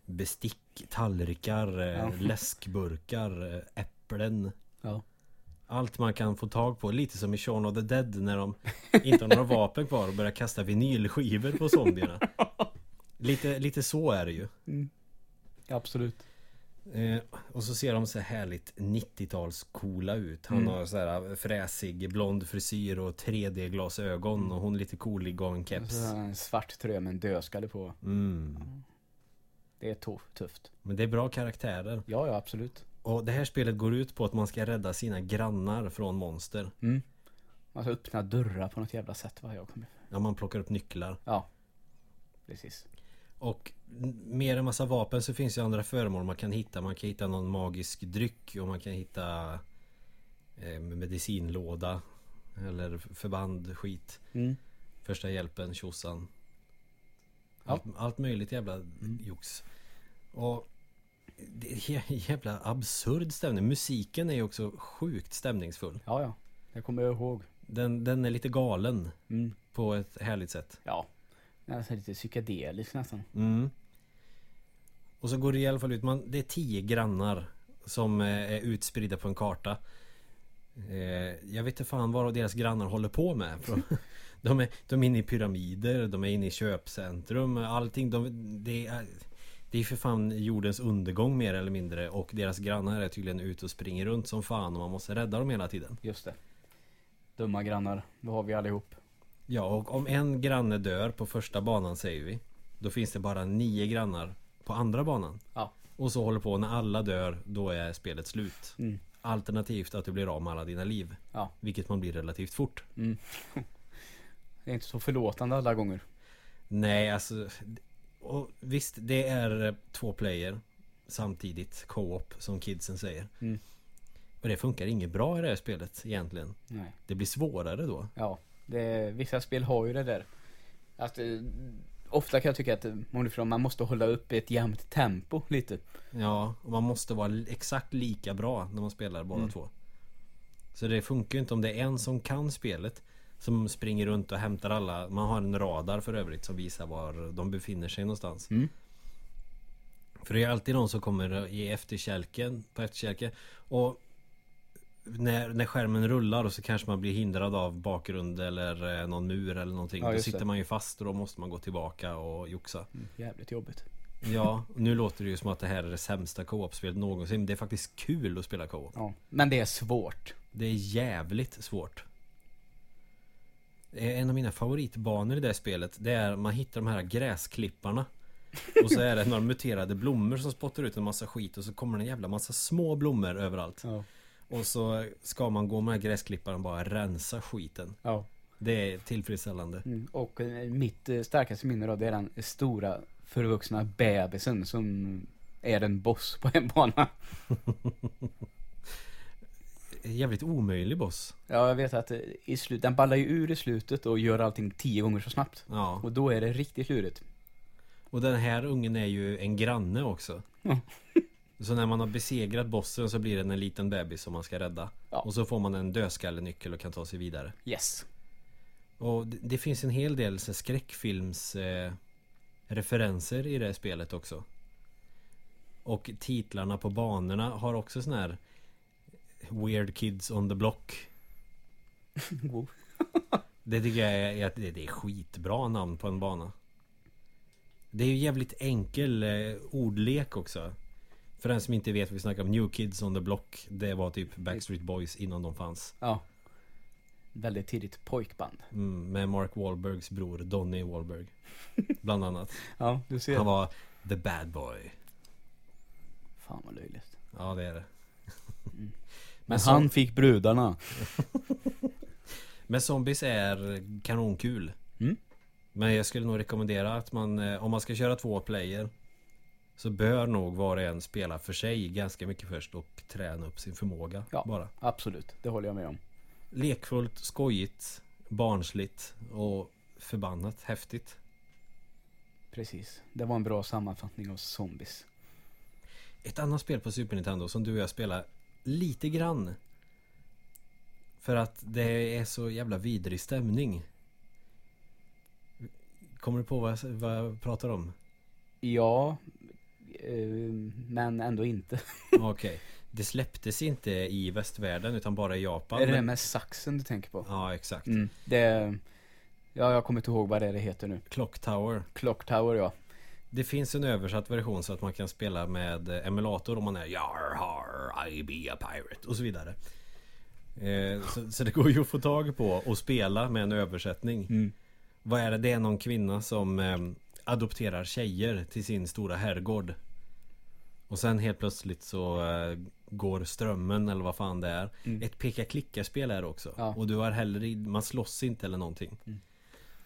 bestick, tallrikar, eh, Ja. läskburkar, eh, äpplen Ja. Allt man kan få tag på, lite som i Shaun of the Dead när de inte har några vapen kvar och börjar kasta vinylskivor på zombierna Lite, lite så är det ju Absolut. Eh, och så ser de så här härligt 90-tals coola ut. Han Mm. har så här fräsig blond frisyr och 3D-glasögon och hon lite coolig och har en svart tröja med en dödskalle på. Mm. Det är tuff, tufft. Men det är bra karaktärer. Ja, ja, absolut. Och det här spelet går ut på att man ska rädda sina grannar från monster. Mm. Man ska öppna dörrar på något jävla sätt vad jag kommer När man plockar upp nycklar. Ja. Precis. Och med en massa vapen så finns ju andra föremål man kan hitta. Man kan hitta någon magisk dryck och man kan hitta eh, medicinlåda. Eller förband, skit. Mm. Första hjälpen, tjosan. Ja. Allt, allt möjligt jävla jox. Och det är jä- jävla absurd stämning. Musiken är ju också sjukt stämningsfull. Ja, ja. Det kommer jag ihåg. Den, den är lite galen Mm. på ett härligt sätt. Ja. Nästan lite psykedelisk nästan. Mm. Och så går det i alla fall ut, man, det är tio grannar som eh, är utspridda på en karta. Eh, jag vet inte fan vad deras grannar håller på med. De är, de är inne i pyramider, de är inne i köpcentrum, allting. De, det, är, det är för fan jordens undergång mer eller mindre. Och deras grannar är tydligen ute och springer runt som fan och man måste rädda dem hela tiden. Just det. Dumma grannar. Det har vi allihop. Ja, och om en granne dör på första banan säger vi. Då finns det bara nio grannar på andra banan. Ja. Och så håller på när alla dör, då är spelet slut. Mm. Alternativt att du blir av med alla dina liv. Ja. Vilket man blir relativt fort. Mm. Det är inte så förlåtande alla gånger. Nej, alltså. Och visst, det är eh, två player samtidigt. Co-op som kidsen säger. Mm. Och det funkar inget bra i det här spelet egentligen. Nej. Det blir svårare då. Ja. Det, vissa spel har ju det där. Att eh, ofta kan jag tycka att eh, man måste hålla upp ett jämnt tempo lite. Ja, och man måste vara exakt lika bra när man spelar båda Mm. två. Så det funkar ju inte om det är en som kan spelet som springer runt och hämtar alla. Man har en radar för övrigt som visar var de befinner sig någonstans. Mm. För det är alltid någon som kommer i efterkälken på efterkälken. Och när, när skärmen rullar och så kanske man blir hindrad av bakgrund eller eh, någon mur eller någonting. Ja, då sitter det. man ju fast och då måste man gå tillbaka och joxa. Mm, jävligt jobbigt. Ja, nu låter det ju som att det här är det sämsta co-op-spelet någonsin. Det är faktiskt kul att spela co-op. Ja. Men det är svårt. Det är jävligt svårt. Är En av mina favoritbanor i det spelet Det är man hittar de här gräsklipparna Och så är det några muterade blommor som spottar ut en massa skit Och så kommer det en jävla massa små blommor överallt Ja. Och så ska man gå med gräsklipparna och bara rensa skiten ja. Det är tillfredsställande Mm. Och eh, mitt eh, starkaste minne då, det är den stora förvuxna bebisen som är en boss på en bana. Jävligt omöjlig boss Ja, jag vet att eh, i slut, den ballar ju ur i slutet och gör allting tio gånger så snabbt. Ja Och då är det riktigt lurigt. Och den här ungen är ju en granne också Ja. Så när man har besegrat bossen så blir den en liten bebis som man ska rädda Ja. Och så får man en dödskallenyckel och kan ta sig vidare Yes. Och det, det finns en hel del så skräckfilms eh, referenser i det här spelet också. Och titlarna på banorna har också sån här Weird Kids on the Block. Det tycker jag är, är, det är skitbra namn på en bana. Det är ju jävligt enkel eh, ordlek också. För den som inte vet, vi snackar om New Kids on the Block. Det var typ Backstreet Boys innan de fanns. Ja. Väldigt tidigt pojkband. Mm, med Mark Wahlbergs bror Donny Wahlberg. Bland annat. Ja, du ser. Han var the bad boy. Fan vad löjligt. Ja det är det. Men så- han fick brudarna. Men zombies är kanonkul. Mm. Men jag skulle nog rekommendera att man, eh, om man ska köra två player Så bör nog var och en spela för sig ganska mycket först och träna upp sin förmåga Ja. bara. Absolut, det håller jag med om. Lekfullt, skojigt, barnsligt och förbannat häftigt. Precis. Det var en bra sammanfattning av zombies. Ett annat spel på Super Nintendo som du och jag spelar lite grann. För att det är så jävla vidrig stämning. Kommer du på vad jag, vad jag pratar om? Ja, men ändå inte. Okej. Det släpptes inte i västvärlden utan bara i Japan. är det det men- med saxen du tänker på? Ja, exakt. Mm, det... Ja, jag kommer inte ihåg vad det, är det heter nu. Clock Tower. Clock Tower, ja. Det finns en översatt version så att man kan spela med eh, emulator om man är Jar har I be a pirate och så vidare. Eh, så, så det går ju att få tag på och spela med en översättning. Mm. Vad är det? Det är någon kvinna som eh, adopterar tjejer till sin stora herrgård. Och sen helt plötsligt så eh, går strömmen eller vad fan det är. Mm. Ett peka-klicka-spel är det också. Ja. Och du har heller man slåss inte eller någonting. Mm.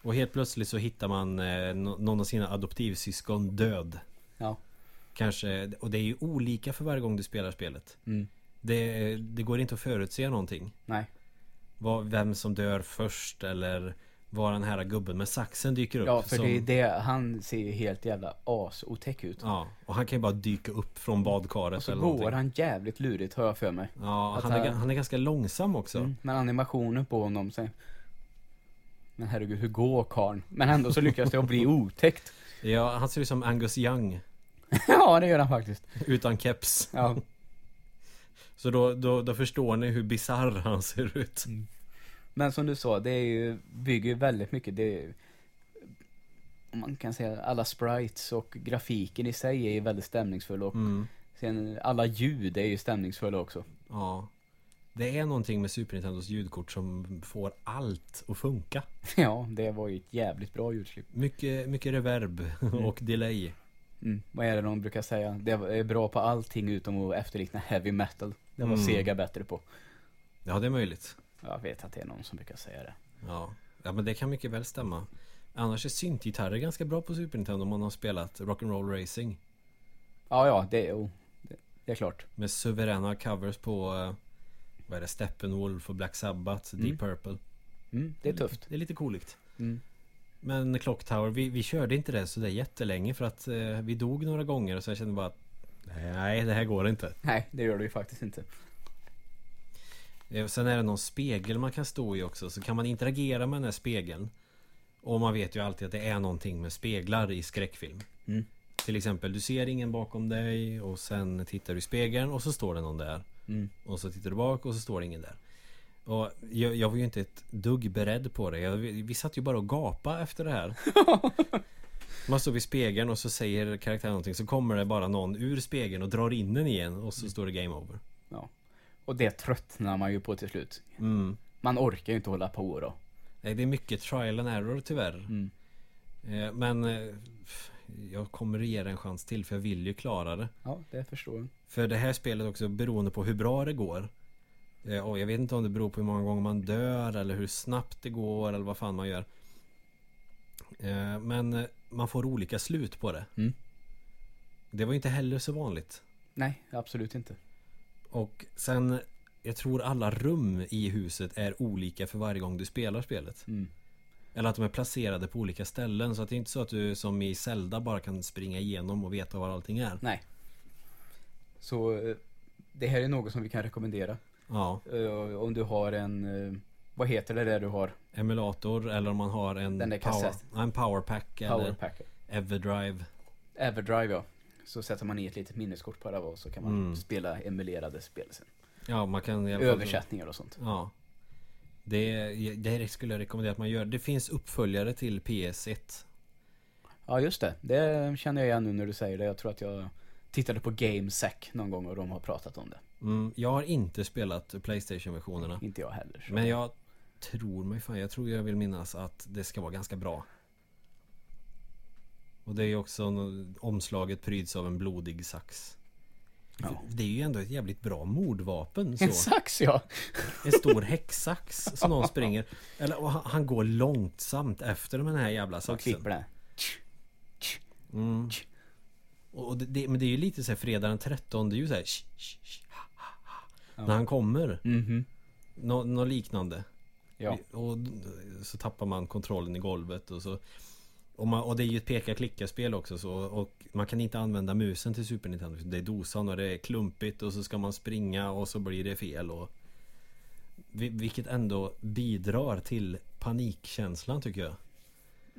Och helt plötsligt så hittar man eh, nå- någon av sina adoptivsyskon död. Ja. Kanske, och det är ju olika för varje gång du spelar spelet. Mm. Det, det går inte att förutse någonting. Nej. Vad, vem som dör först eller var den här gubben med saxen dyker upp. Ja, för som, det är det, han ser ju helt jävla as-otäck ut. Ja, och han kan ju bara dyka upp från badkaret Och så eller går någonting. han jävligt lurigt, har jag för mig. Ja, han är, han- är ganska långsam också. Mm. Men animationen på honom så... Men herregud, hur går karln? Men ändå så lyckas det att bli otäckt. Ja, han ser ut som Angus Young. ja, det gör han faktiskt. Utan keps. Ja. Så då, då, då förstår ni hur bisarr han ser ut. Men som du sa, det är ju, bygger ju väldigt mycket, det är, man kan säga alla sprites och grafiken i sig är ju väldigt stämningsfull och Mm. sen alla ljud är ju stämningsfulla också. Ja. Det är någonting med Super Nintendos ljudkort som får allt att funka. ja, det var ju ett jävligt bra ljudklipp. Mycket, mycket reverb och delay. Mm. Vad är det de brukar säga? Det är bra på allting utom att efterlikna heavy metal. Det var Mm. Sega bättre på. Ja, det är möjligt. Jag vet att det är någon som brukar säga det. Ja. ja, men det kan mycket väl stämma. Annars är syntgitarrer ganska bra på Super Nintendo om man har spelat Rock'n'Roll Racing. Ja, ja, det är, oh, det, det är klart. Med suveräna covers på eh, Vad är det? Steppenwolf och Black Sabbath, Mm. Deep Purple. Mm, det är tufft. Det är lite cooligt. Mm. Men Clock Tower, vi, vi körde inte det så där jättelänge för att eh, vi dog några gånger och så jag kände bara att Nej, det här går inte. Nej, det gör det ju faktiskt inte. Eh, och Sen är det någon spegel man kan stå i också så kan man interagera med den här spegeln. Och man vet ju alltid att det är någonting med speglar i skräckfilm. Mm. Till exempel, du ser ingen bakom dig och sen tittar du i spegeln och så står det någon där. Mm. Och så tittar du bak och så står det ingen där. Och jag, jag var ju inte ett dugg beredd på det. Jag, vi, vi satt ju bara och gapa efter det här. Man står vid spegeln och så säger karaktären någonting så kommer det bara någon ur spegeln och drar in den igen och så står det game over. Ja. Och det tröttnar man ju på till slut. Mm. Man orkar ju inte hålla på då. Nej, det är mycket trial and error tyvärr. Mm. Eh, Men eh, jag kommer att ge det en chans till för jag vill ju klara det. Ja, det förstår jag. För det här spelet också beroende på hur bra det går. Eh, Och jag vet inte om det beror på hur många gånger man dör eller hur snabbt det går eller vad fan man gör. Eh, Men eh, man får olika slut på det. Mm. Det var inte heller så vanligt. Nej, absolut inte. Och sen jag tror alla rum i huset är olika för varje gång du spelar spelet. Mm. Eller att de är placerade på olika ställen. Så att det är inte så att du som i Zelda bara kan springa igenom och veta var allting är. Nej. Så eh, det här är något som vi kan rekommendera. Ja, Eh, Om du har en, eh, vad heter det där du har? emulator eller om man har en, Den där power, kassett. en powerpack eller Powerpack. Everdrive. Everdrive ja. Så sätter man i ett litet minneskort på det och så kan man Mm. spela emulerade spel sen. Ja, man kan Översättningar och sånt. Ja. Det, det skulle jag rekommendera att man gör. Det finns uppföljare till PS1. Ja just det, det känner jag igen nu när du säger det. Jag tror att jag tittade på GameSec någon gång och de har pratat om det. Mm, jag har inte spelat Playstation-versionerna. Inte jag heller. Så. Men jag tror mig fan, jag tror jag vill minnas att det ska vara ganska bra. Och det är ju också omslaget pryds av en blodig sax. Ja. Det är ju ändå ett jävligt bra mordvapen så. En sax ja! En stor häcksax som någon springer. Eller och han, han går långsamt efter den här jävla saxen. klipper det. Mm. Och det, det, men det är ju lite så här fredag den 13 Det är ju så här sh, sh, sh, ha, ha, ha. Ja. När han kommer Mhm. Nå, Något liknande Ja. Och så tappar man kontrollen i golvet och så och, man, och det är ju ett peka-klicka-spel också så Och man kan inte använda musen till Super Nintendo Det är dosan och det är klumpigt och så ska man springa och så blir det fel och vi- Vilket ändå bidrar till panikkänslan tycker jag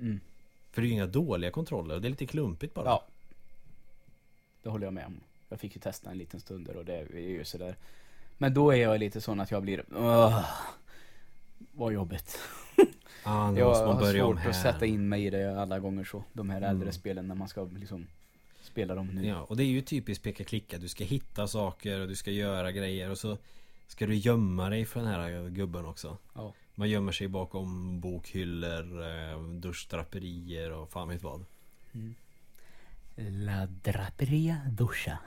Mm. För det är ju inga dåliga kontroller, det är lite klumpigt bara Ja. Det håller jag med om. Jag fick ju testa en liten stund och det är ju sådär. Men då är jag lite sån att jag blir Åh, Vad jobbigt. Ah, nu Jag måste man har svårt här. att sätta in mig i det alla gånger så. De här äldre Mm. spelen när man ska liksom spela dem nu. Ja, och det är ju typiskt peka-klicka. Du ska hitta saker och du ska göra grejer och så ska du gömma dig för den här gubben också. Ja. Man gömmer sig bakom bokhyllor, eh, duschdraperier och fan vet vad. La draperia duscha.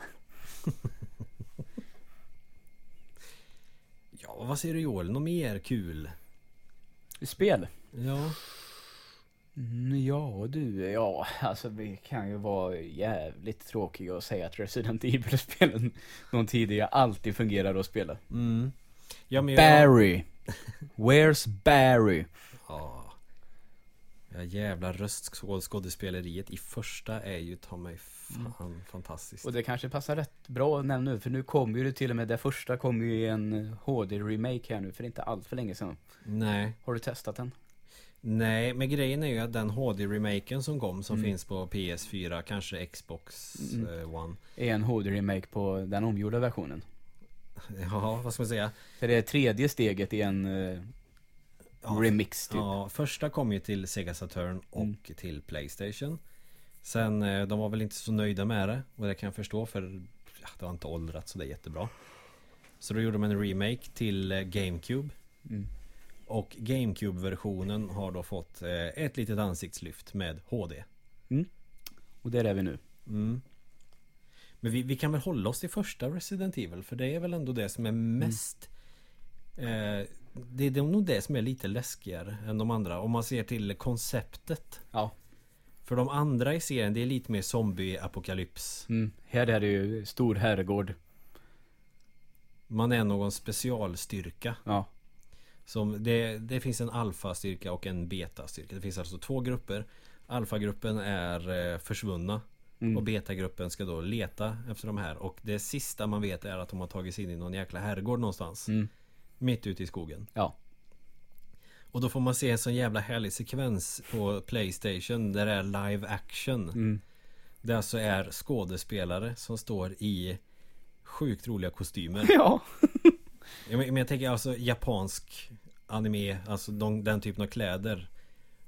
Ja, vad säger du Joel? Något mer kul? Spel? Ja, Mm, ja du, ja alltså vi kan ju vara jävligt tråkiga och säga att Resident Evil-spelen någon tidigare alltid fungerar att spela. mm. Ja, men jag... Barry! Where's Barry? Ja. Ja jävla röstskådespeleriet i första är ju ta mig fan fantastiskt. Och det kanske passar rätt bra att nämna nu, för nu kommer ju det till och med, det första kommer ju i en HD-remake här nu, för inte allt för länge sedan. Nej. Har du testat den? Nej, men grejen är ju att den HD-remaken som kom som Mm. finns på PS4, kanske Xbox Mm. eh, One. Är en HD-remake på den omgjorda versionen. Ja, vad ska man säga? Så det är tredje steget i en eh, Ja, remix typ. Ja, första kom ju till Sega Saturn och Mm. till Playstation. Sen, eh, de var väl inte så nöjda med det och det kan jag förstå för ja, det var inte åldrat så det är jättebra. Så då gjorde de en remake till eh, GameCube. Mm. Och GameCube-versionen har då fått eh, ett litet ansiktslyft med HD. Och där är vi nu. Mm. Men vi, vi kan väl hålla oss till första Resident Evil för det är väl ändå det som är mest eh, Det är nog det som är lite läskigare än de andra om man ser till konceptet. Ja. För de andra i serien det är lite mer zombie-apokalyps. Mm. Här är det ju stor herrgård. Man är någon specialstyrka. Ja. Som det, det finns en alfa-styrka och en beta-styrka. Det finns alltså två grupper. Alfa-gruppen är eh, försvunna. Mm. Och betagruppen ska då leta efter de här och det sista man vet är att de har tagit sig in i någon jäkla herrgård någonstans Mm. Mitt ute i skogen Ja. Och då får man se en sån jävla härlig sekvens på Playstation där det är live action Mm. Det alltså är skådespelare som står i sjukt roliga kostymer. Ja. Ja, men, men jag tänker alltså japansk anime, alltså de, den typen av kläder.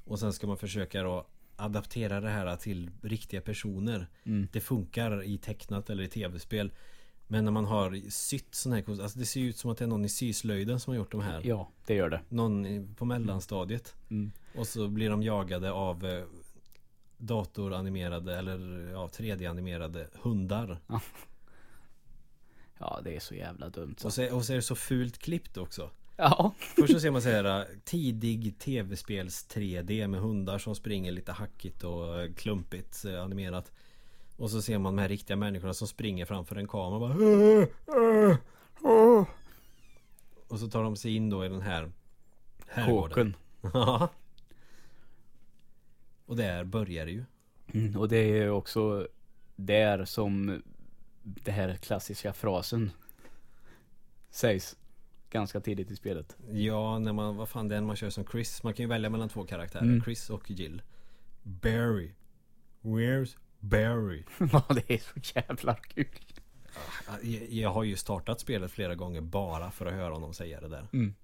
Och sen ska man försöka då adaptera det här till riktiga personer. Mm. Det funkar i tecknat eller i tv-spel. Men när man har sytt sådana här kostymer, alltså det ser ju ut som att det är någon i syslöjden som har gjort de här. Ja, det gör det. Någon på mellanstadiet. Mm. Och så blir de jagade av eh, datoranimerade eller ja, 3D-animerade hundar. Ja, det är så jävla dumt. Så. Och så, och så är det så fult klippt också. Ja. Först så ser man så här äh, tidig tv-spels 3D med hundar som springer lite hackigt och äh, klumpigt animerat. Och så ser man de här riktiga människorna som springer framför en kamera och bara. Och så tar de sig in då i den här herrgården. Kåken. Ja. Och där börjar det ju. Mm, och det är också där som det här klassiska frasen sägs ganska tidigt i spelet. Ja, när man, vad fan det är när man kör som Chris. Man kan ju välja mellan två karaktärer. Mm. Chris och Jill. Barry. Where's Barry? Ja, det är så jävla kul. Jag, jag har ju startat spelet flera gånger bara för att höra honom säga det där. Mm.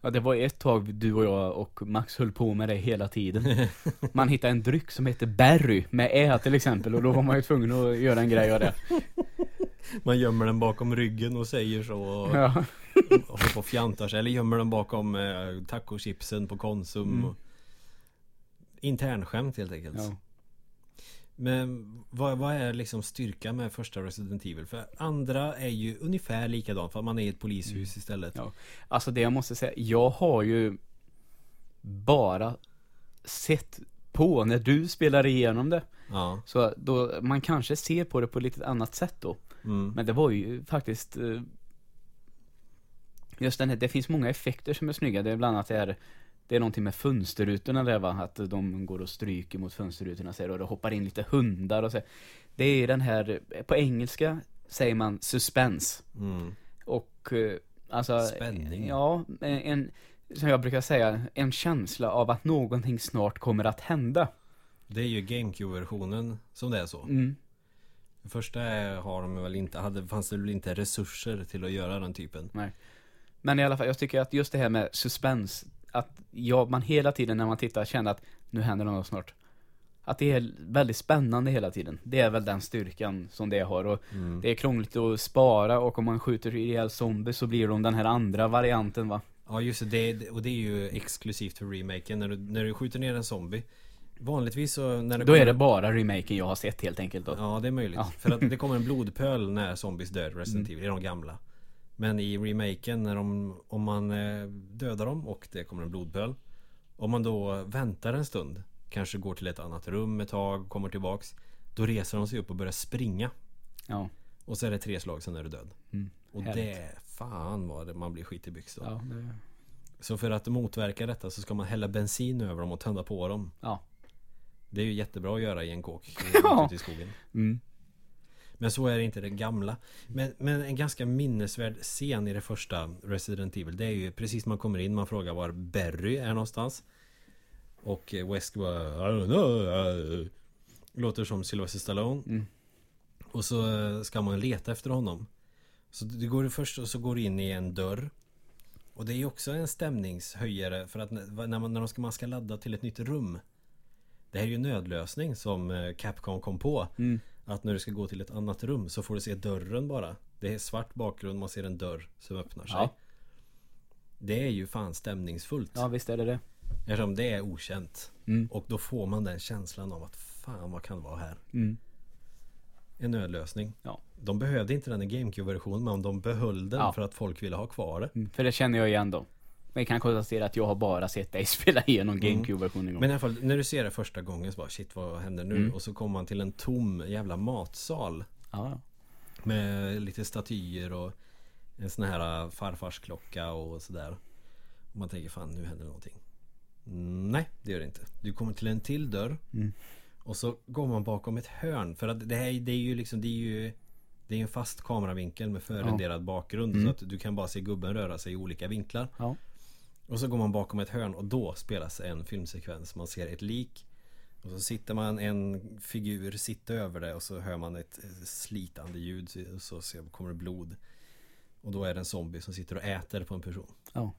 Ja, det var ett tag du och jag och Max höll på med det hela tiden. Man hittade en dryck som heter Berry med Ä till exempel och då var man ju tvungen att göra en grej av det. Man gömmer den bakom ryggen och säger så och, Ja. och och fjantar sig. Eller gömmer den bakom eh, tacochipsen på Konsum. Mm. Och... Internskämt helt enkelt. ja. Men vad, vad är liksom styrkan med första Resident Evil? För andra är ju ungefär likadant för att man är i ett polishus istället. Ja. Alltså det jag måste säga, jag har ju bara sett på när du spelar igenom det. Ja. Så då, man kanske ser på det på ett lite annat sätt då. Mm. Men det var ju faktiskt eh, Just den här, det finns många effekter som är snygga. Det är bland annat det är Det är någonting med fönsterrutorna där va, att de går och stryker mot fönsterrutorna så här, och det hoppar in lite hundar och så. Det är den här, på engelska säger man suspense. Mm. Och eh, alltså Spänning. Ja, en, som jag brukar säga, en känsla av att någonting snart kommer att hända. Det är ju GameCube-versionen som det är så. Mm. Det första har de väl inte, hade, fanns det väl inte resurser till att göra den typen. Nej. Men i alla fall, jag tycker att just det här med suspens, att jag, man hela tiden när man tittar känner att nu händer det något snart. Att det är väldigt spännande hela tiden. Det är väl den styrkan som det har och Mm. det är krångligt att spara och om man skjuter ihjäl zombies så blir de den här andra varianten va. Ja just det, det, och det är ju exklusivt för remaken. När du, när du skjuter ner en zombie. Vanligtvis så när det Då kommer, är det bara remaken jag har sett helt enkelt då. Ja det är möjligt. Ja. För att det kommer en blodpöl när zombies dör Resident Mm. Evil, det är de gamla. Men i remaken när de, om man eh, dödar dem och det kommer en blodpöl. Om man då väntar en stund, kanske går till ett annat rum ett tag, kommer tillbaks. Då reser de sig upp och börjar springa. Ja. Och så är det tre slag, sen är du död. Mm. Och det, fan vad man blir skit i byxor. Ja, det, Så för att motverka detta så ska man hälla bensin över dem och tända på dem. ja. Det är ju jättebra att göra i en kåk Ja. ute i skogen. Mm. Men så är det inte det gamla. Men, men en ganska minnesvärd scen i det första Resident Evil. Det är ju precis man kommer in, man frågar var Barry är någonstans. Och Wesker bara I don't know. Låter som Sylvester Stallone. Mm. Och så ska man leta efter honom. Så det går först och så går in i en dörr. Och det är ju också en stämningshöjare för att när, man, när de ska, man ska ladda till ett nytt rum. Det här är ju en nödlösning som eh, Capcom kom på. Mm. Att när du ska gå till ett annat rum så får du se dörren bara. Det är svart bakgrund, man ser en dörr som öppnar sig. Ja. Det är ju fan stämningsfullt. ja, visst är det det. Eftersom det är okänt. Mm. Och då får man den känslan av att fan vad kan det vara här? Mm. En nödlösning. Ja. De behövde inte den i GameCube-versionen men de behöll den Ja. för att folk ville ha kvar det. Mm. För det känner jag igen då. Men jag kan konstatera att jag har bara sett dig spela igenom GameCube-versionen en gång. Men i alla fall, när du ser det första gången så bara shit vad händer nu? Mm. Och så kommer man till en tom jävla matsal. Ja, Med lite statyer och en sån här äh, farfarsklocka och sådär. Och man tänker fan nu händer någonting. Mm, Nej, det gör det inte. Du kommer till en till dörr. Mm. Och så går man bakom ett hörn. För att det här det är ju liksom det är ju Det är en fast kameravinkel med förrenderad bakgrund. Mm. Så att du kan bara se gubben röra sig i olika vinklar. ja. Och så går man bakom ett hörn och då spelas en filmsekvens. Man ser ett lik Och så sitter man en figur sitta över det och så hör man ett slitande ljud och så kommer det blod. Och då är det en zombie som sitter och äter på en person. Ja.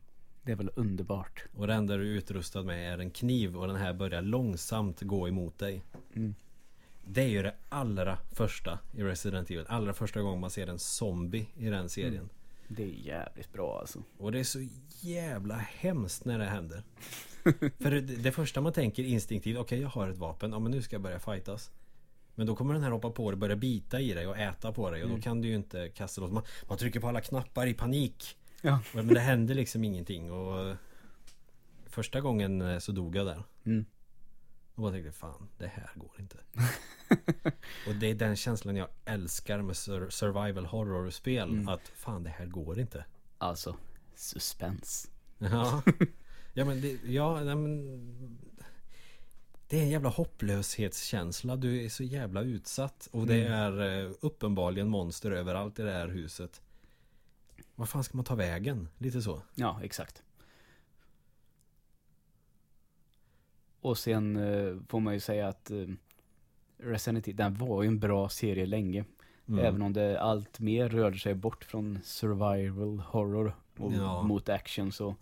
Det är väl underbart. Och det enda du är utrustad med är en kniv och den här börjar långsamt gå emot dig. Mm. Det är ju det allra första i Resident Evil. Allra första gången man ser en zombie i den serien. Det är jävligt bra alltså. Och det är så jävla hemskt när det händer. För det, det första man tänker instinktivt, okej jag har ett vapen, ja men nu ska jag börja fightas. Men då kommer den här hoppa på dig, börja bita i dig och äta på dig och då kan du ju inte kasta loss. Man, man trycker på alla knappar i panik. Ja. Men det händer liksom ingenting och Första gången eh, så dog jag där. Mm. Och bara tänkte fan, det här går inte. och det är den känslan jag älskar med sur- survival horror-spel. Att fan, det här går inte. Alltså, suspens. Ja, ja men det, ja, nej, men Det är en jävla hopplöshetskänsla. Du är så jävla utsatt. Och det är eh, uppenbarligen monster överallt i det här huset. Var fan ska man ta vägen? Lite så. Ja, exakt. Och sen eh, får man ju säga att eh, Resident Evil, den var ju en bra serie länge. Mm. Även om det allt mer rörde sig bort från survival horror och Ja. mot action så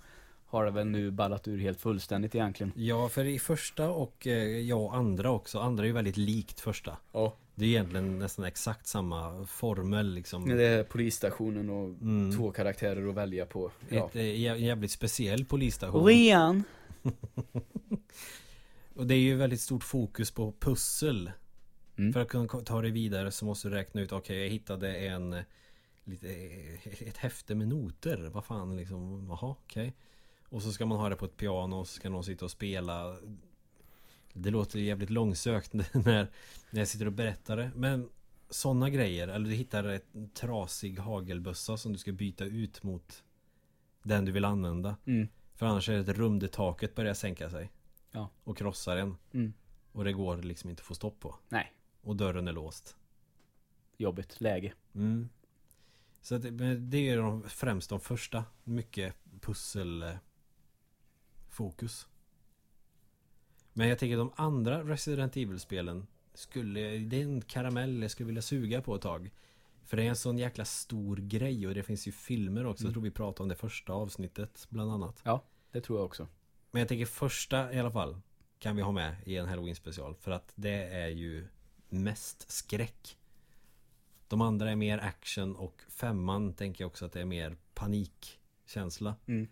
har det väl nu ballat ur helt fullständigt egentligen. Ja, för i första och eh, ja, och andra också. Andra är ju väldigt likt första. Ja. Det är egentligen nästan exakt samma formel liksom. Det är polisstationen och Mm. två karaktärer att välja på. Ja. Ett jä- jävligt speciell polisstation. Leon! Och det är ju väldigt stort fokus på pussel. Mm. För att kunna ta det vidare så måste du räkna ut, okej jag hittade en eh, lite, eh, ett häfte med noter. Vad fan liksom, jaha okej. Och så ska man ha det på ett piano och så ska någon sitta och spela. Det låter jävligt långsökt när, när jag sitter och berättar det. Men sådana grejer, eller du hittar en trasig hagelbössa som du ska byta ut mot den du vill använda. Mm. För annars är det ett rum där taket börjar sänka sig. Ja. Och krossar en. Mm. Och det går liksom inte att få stopp på. Nej, Och dörren är låst. jobbigt läge. Mm. Så det, det är de, främst de första. Mycket pussel eh, fokus. Men jag tänker de andra Resident Evil-spelen skulle, det är en karamell jag skulle vilja suga på ett tag. För det är en sån jäkla stor grej och det finns ju filmer också. Jag tror vi pratade om det första avsnittet bland annat. Ja, det tror jag också. Men jag tänker första i alla fall kan vi ha med i en Halloween special. För att det är ju mest skräck. De andra är mer action och femman tänker jag också att det är mer panikkänsla. Mm.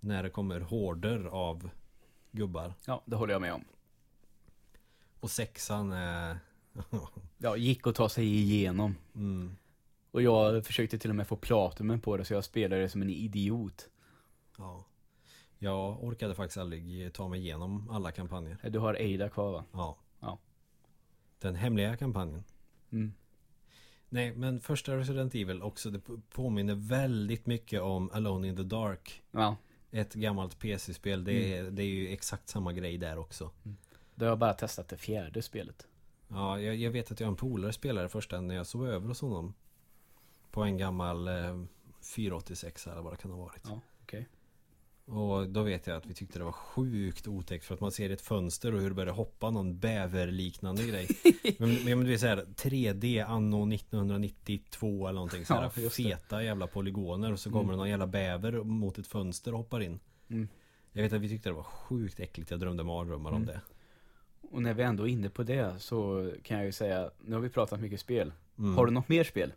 När det kommer horder av gubbar. Ja, det håller jag med om. Och sexan är... Ja, gick att ta sig igenom. mm, Och jag försökte till och med få platumen på det så jag spelade det som en idiot. ja. Jag orkade faktiskt aldrig ta mig igenom alla kampanjer. Du har Ada kvar va? Ja. Ja. Den hemliga kampanjen. Mm. Nej, men första Resident Evil också, det påminner väldigt mycket om Alone in the Dark. Ja, Ett gammalt PC-spel, det är, det är ju exakt samma grej där också. då har jag bara testat det fjärde spelet. Ja, jag, jag vet att jag har en polare spelade första när jag sov över hos honom. På en gammal eh, 486 eller vad det kan ha varit. Ja, okej. Och då vet jag att vi tyckte det var sjukt otäckt för att man ser ett fönster och hur det börjar hoppa någon bäverliknande grej. men, men du vet såhär 3D anno 1992 eller någonting såhär Ja, just det. feta jävla polygoner och så kommer det någon jävla bäver mot ett fönster och hoppar in. Mm. Jag vet att vi tyckte det var sjukt äckligt, jag drömde mardrömmar om Mm. det. Och när vi ändå är inne på det så kan jag ju säga, nu har vi pratat mycket spel. Mm. Har du något mer spel?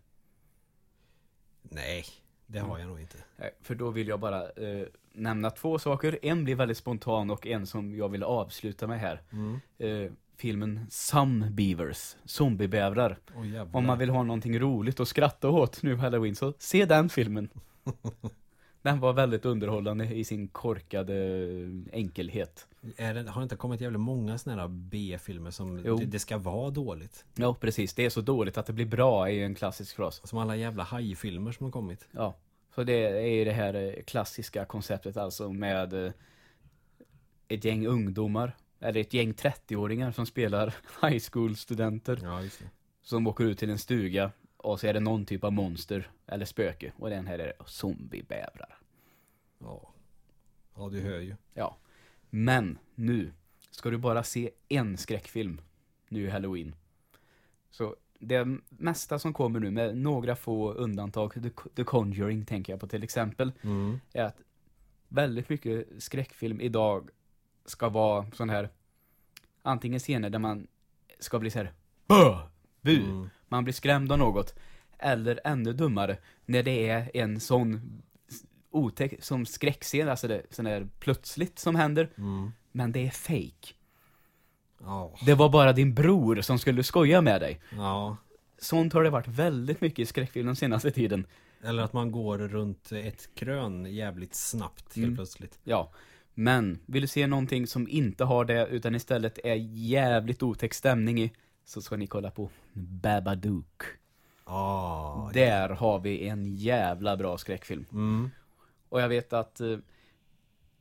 Nej, det har jag nog inte. Nej, för då vill jag bara eh, nämna två saker. En blir väldigt spontan och en som jag vill avsluta med här. Mm. Eh, filmen Some Beavers, zombiebävrar. Jävlar. Om man vill ha någonting roligt att skratta åt nu på halloween så se den filmen. Den var väldigt underhållande i sin korkade enkelhet. Är det, har det inte kommit jävligt många sådana här B-filmer som det, det ska vara dåligt? Ja, precis. Det är så dåligt att det blir bra är ju en klassisk fras. Som alla jävla hajfilmer som har kommit. Ja, så det är ju det här eh, klassiska konceptet alltså med eh, ett gäng ungdomar, eller ett gäng 30-åringar som spelar high school-studenter Ja, som åker ut till en stuga och så är det någon typ av monster eller spöke och den här är zombiebävrar. Ja. Ja, du hör ju. Ja, men nu ska du bara se en skräckfilm nu Halloween. Så det mesta som kommer nu, med några få undantag, The, The Conjuring tänker jag på till exempel, Mm. är att väldigt mycket skräckfilm idag ska vara sån här, antingen scener där man ska bli så här, Bö! Bu! Mm. Man blir skrämd av något. Eller ännu dummare, när det är en sån otäck, som skräckscen, alltså det sån där plötsligt som händer, Mm. men det är fake. Ja. Det var bara din bror som skulle skoja med dig. ja. Sånt har det varit väldigt mycket i skräckfilm den senaste tiden. Eller att man går runt ett krön jävligt snabbt helt Mm. plötsligt. Ja. Men, vill du se någonting som inte har det, utan istället är jävligt otäck stämning i, så ska ni kolla på Babadook. Ja. Där har vi en jävla bra skräckfilm. Mm. Och jag vet att eh,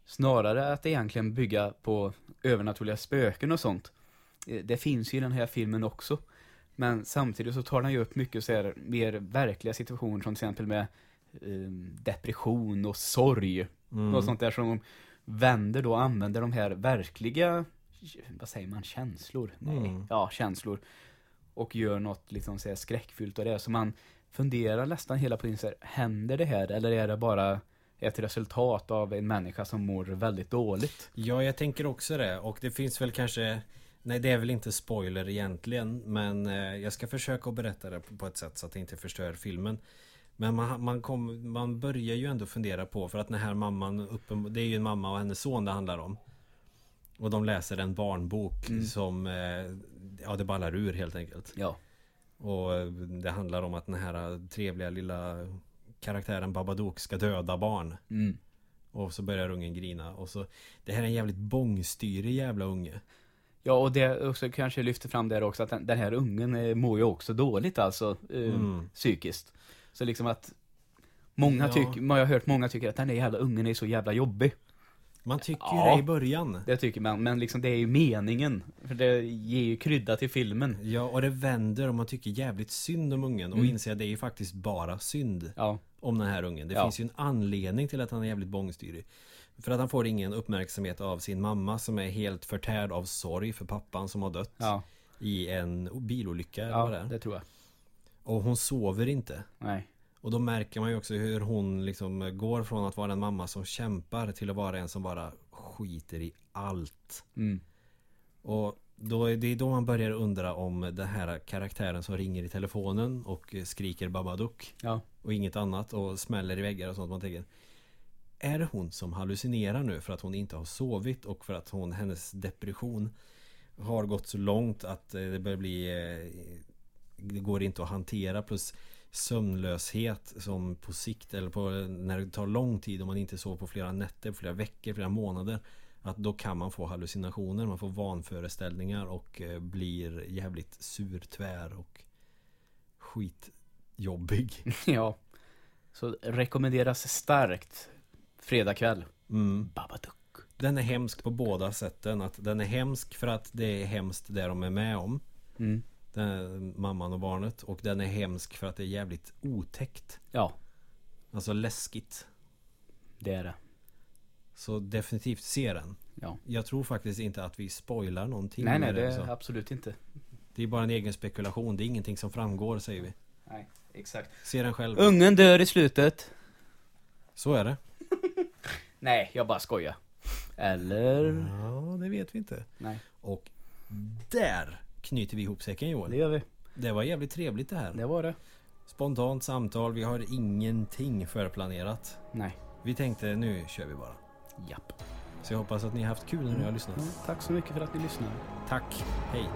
snarare att egentligen bygga på övernaturliga spöken och sånt. Eh, det finns ju i den här filmen också. Men samtidigt så tar den ju upp mycket så här, mer verkliga situationer som till exempel med eh, depression och sorg. Mm. Och sånt där som de vänder då och använder de här verkliga, vad säger man, känslor? Nej, Mm. ja, känslor. Och gör något liksom så här skräckfyllt av det. Så man funderar nästan hela tiden så här, händer det här eller är det bara ett resultat av en människa som mår väldigt dåligt? Ja, jag tänker också det. Och det finns väl kanske Nej, det är väl inte spoiler egentligen. Men eh, jag ska försöka att berätta det på, ett sätt så att det inte förstör filmen. Men man, man, kom, man börjar ju ändå fundera på för att den här mamman uppen, Det är ju en mamma och hennes son det handlar om. Och de läser en barnbok Mm. som eh, Ja, det ballar ur helt enkelt. Ja. Och eh, det handlar om att den här trevliga lilla karaktären Babadook ska döda barn. Mm. Och så börjar ungen grina och så Det här är en jävligt bångstyrig jävla unge Ja, och det också kanske lyfter fram där också att den, den här ungen eh, mår ju också dåligt alltså, eh, Mm. psykiskt. Så liksom att Många Ja. tycker, jag har hört många tycker att den där jävla ungen är så jävla jobbig. Man tycker ju det i början Det tycker man, men liksom det är ju meningen. För det ger ju krydda till filmen. Ja och det vänder och man tycker jävligt synd om ungen och Mm. inser att det är ju faktiskt bara synd Ja, om den här ungen Det Ja. finns ju en anledning till att han är jävligt bångstyrig För att han får ingen uppmärksamhet av sin mamma som är helt förtärd av sorg för pappan som har dött ja, I en bilolycka ja det tror jag. Och hon sover inte Nej. Och då märker man ju också hur hon liksom går från att vara en mamma som kämpar till att vara en som bara skiter i allt. Mm. Och då är det är då man börjar undra om den här karaktären som ringer i telefonen och skriker Babadook Ja. och inget annat och smäller i väggar och sånt. Man tänker Är det hon som hallucinerar nu för att hon inte har sovit och för att hon, hennes depression har gått så långt att eh, det börjar bli eh, Det går inte att hantera plus sömnlöshet som på sikt eller på när det tar lång tid om man inte sover på flera nätter, flera veckor, flera månader att då kan man få hallucinationer, man får vanföreställningar och eh, blir jävligt surtvär och skitjobbig. ja. Så rekommenderas starkt. Fredag kväll. Mm. Babadook. Den är hemsk på båda sätten. Att den är hemsk för att det är hemskt det de är med om. Mm. Den mamman och barnet. Och den är hemsk för att det är jävligt otäckt. Ja, Alltså läskigt. det är det. Så definitivt se den. Ja. Jag tror faktiskt inte att vi spoilar någonting. Nej, nej, det så. absolut inte. det är bara en egen spekulation. Det är ingenting som framgår säger vi. Nej, exakt. Se den själv. Ungen dör i slutet. Så är det. Nej, jag bara skojar. Eller? Ja, det vet vi inte. Nej, Och där knyter vi ihop säcken det Joel. gör vi. Det var jävligt trevligt det här. Det var det. Spontant samtal, vi har ingenting förplanerat. Nej. Vi tänkte nu kör vi bara. Japp. Så jag hoppas att ni har haft kul när ni har lyssnat. Mm, tack så mycket för att ni lyssnade. Tack, hej.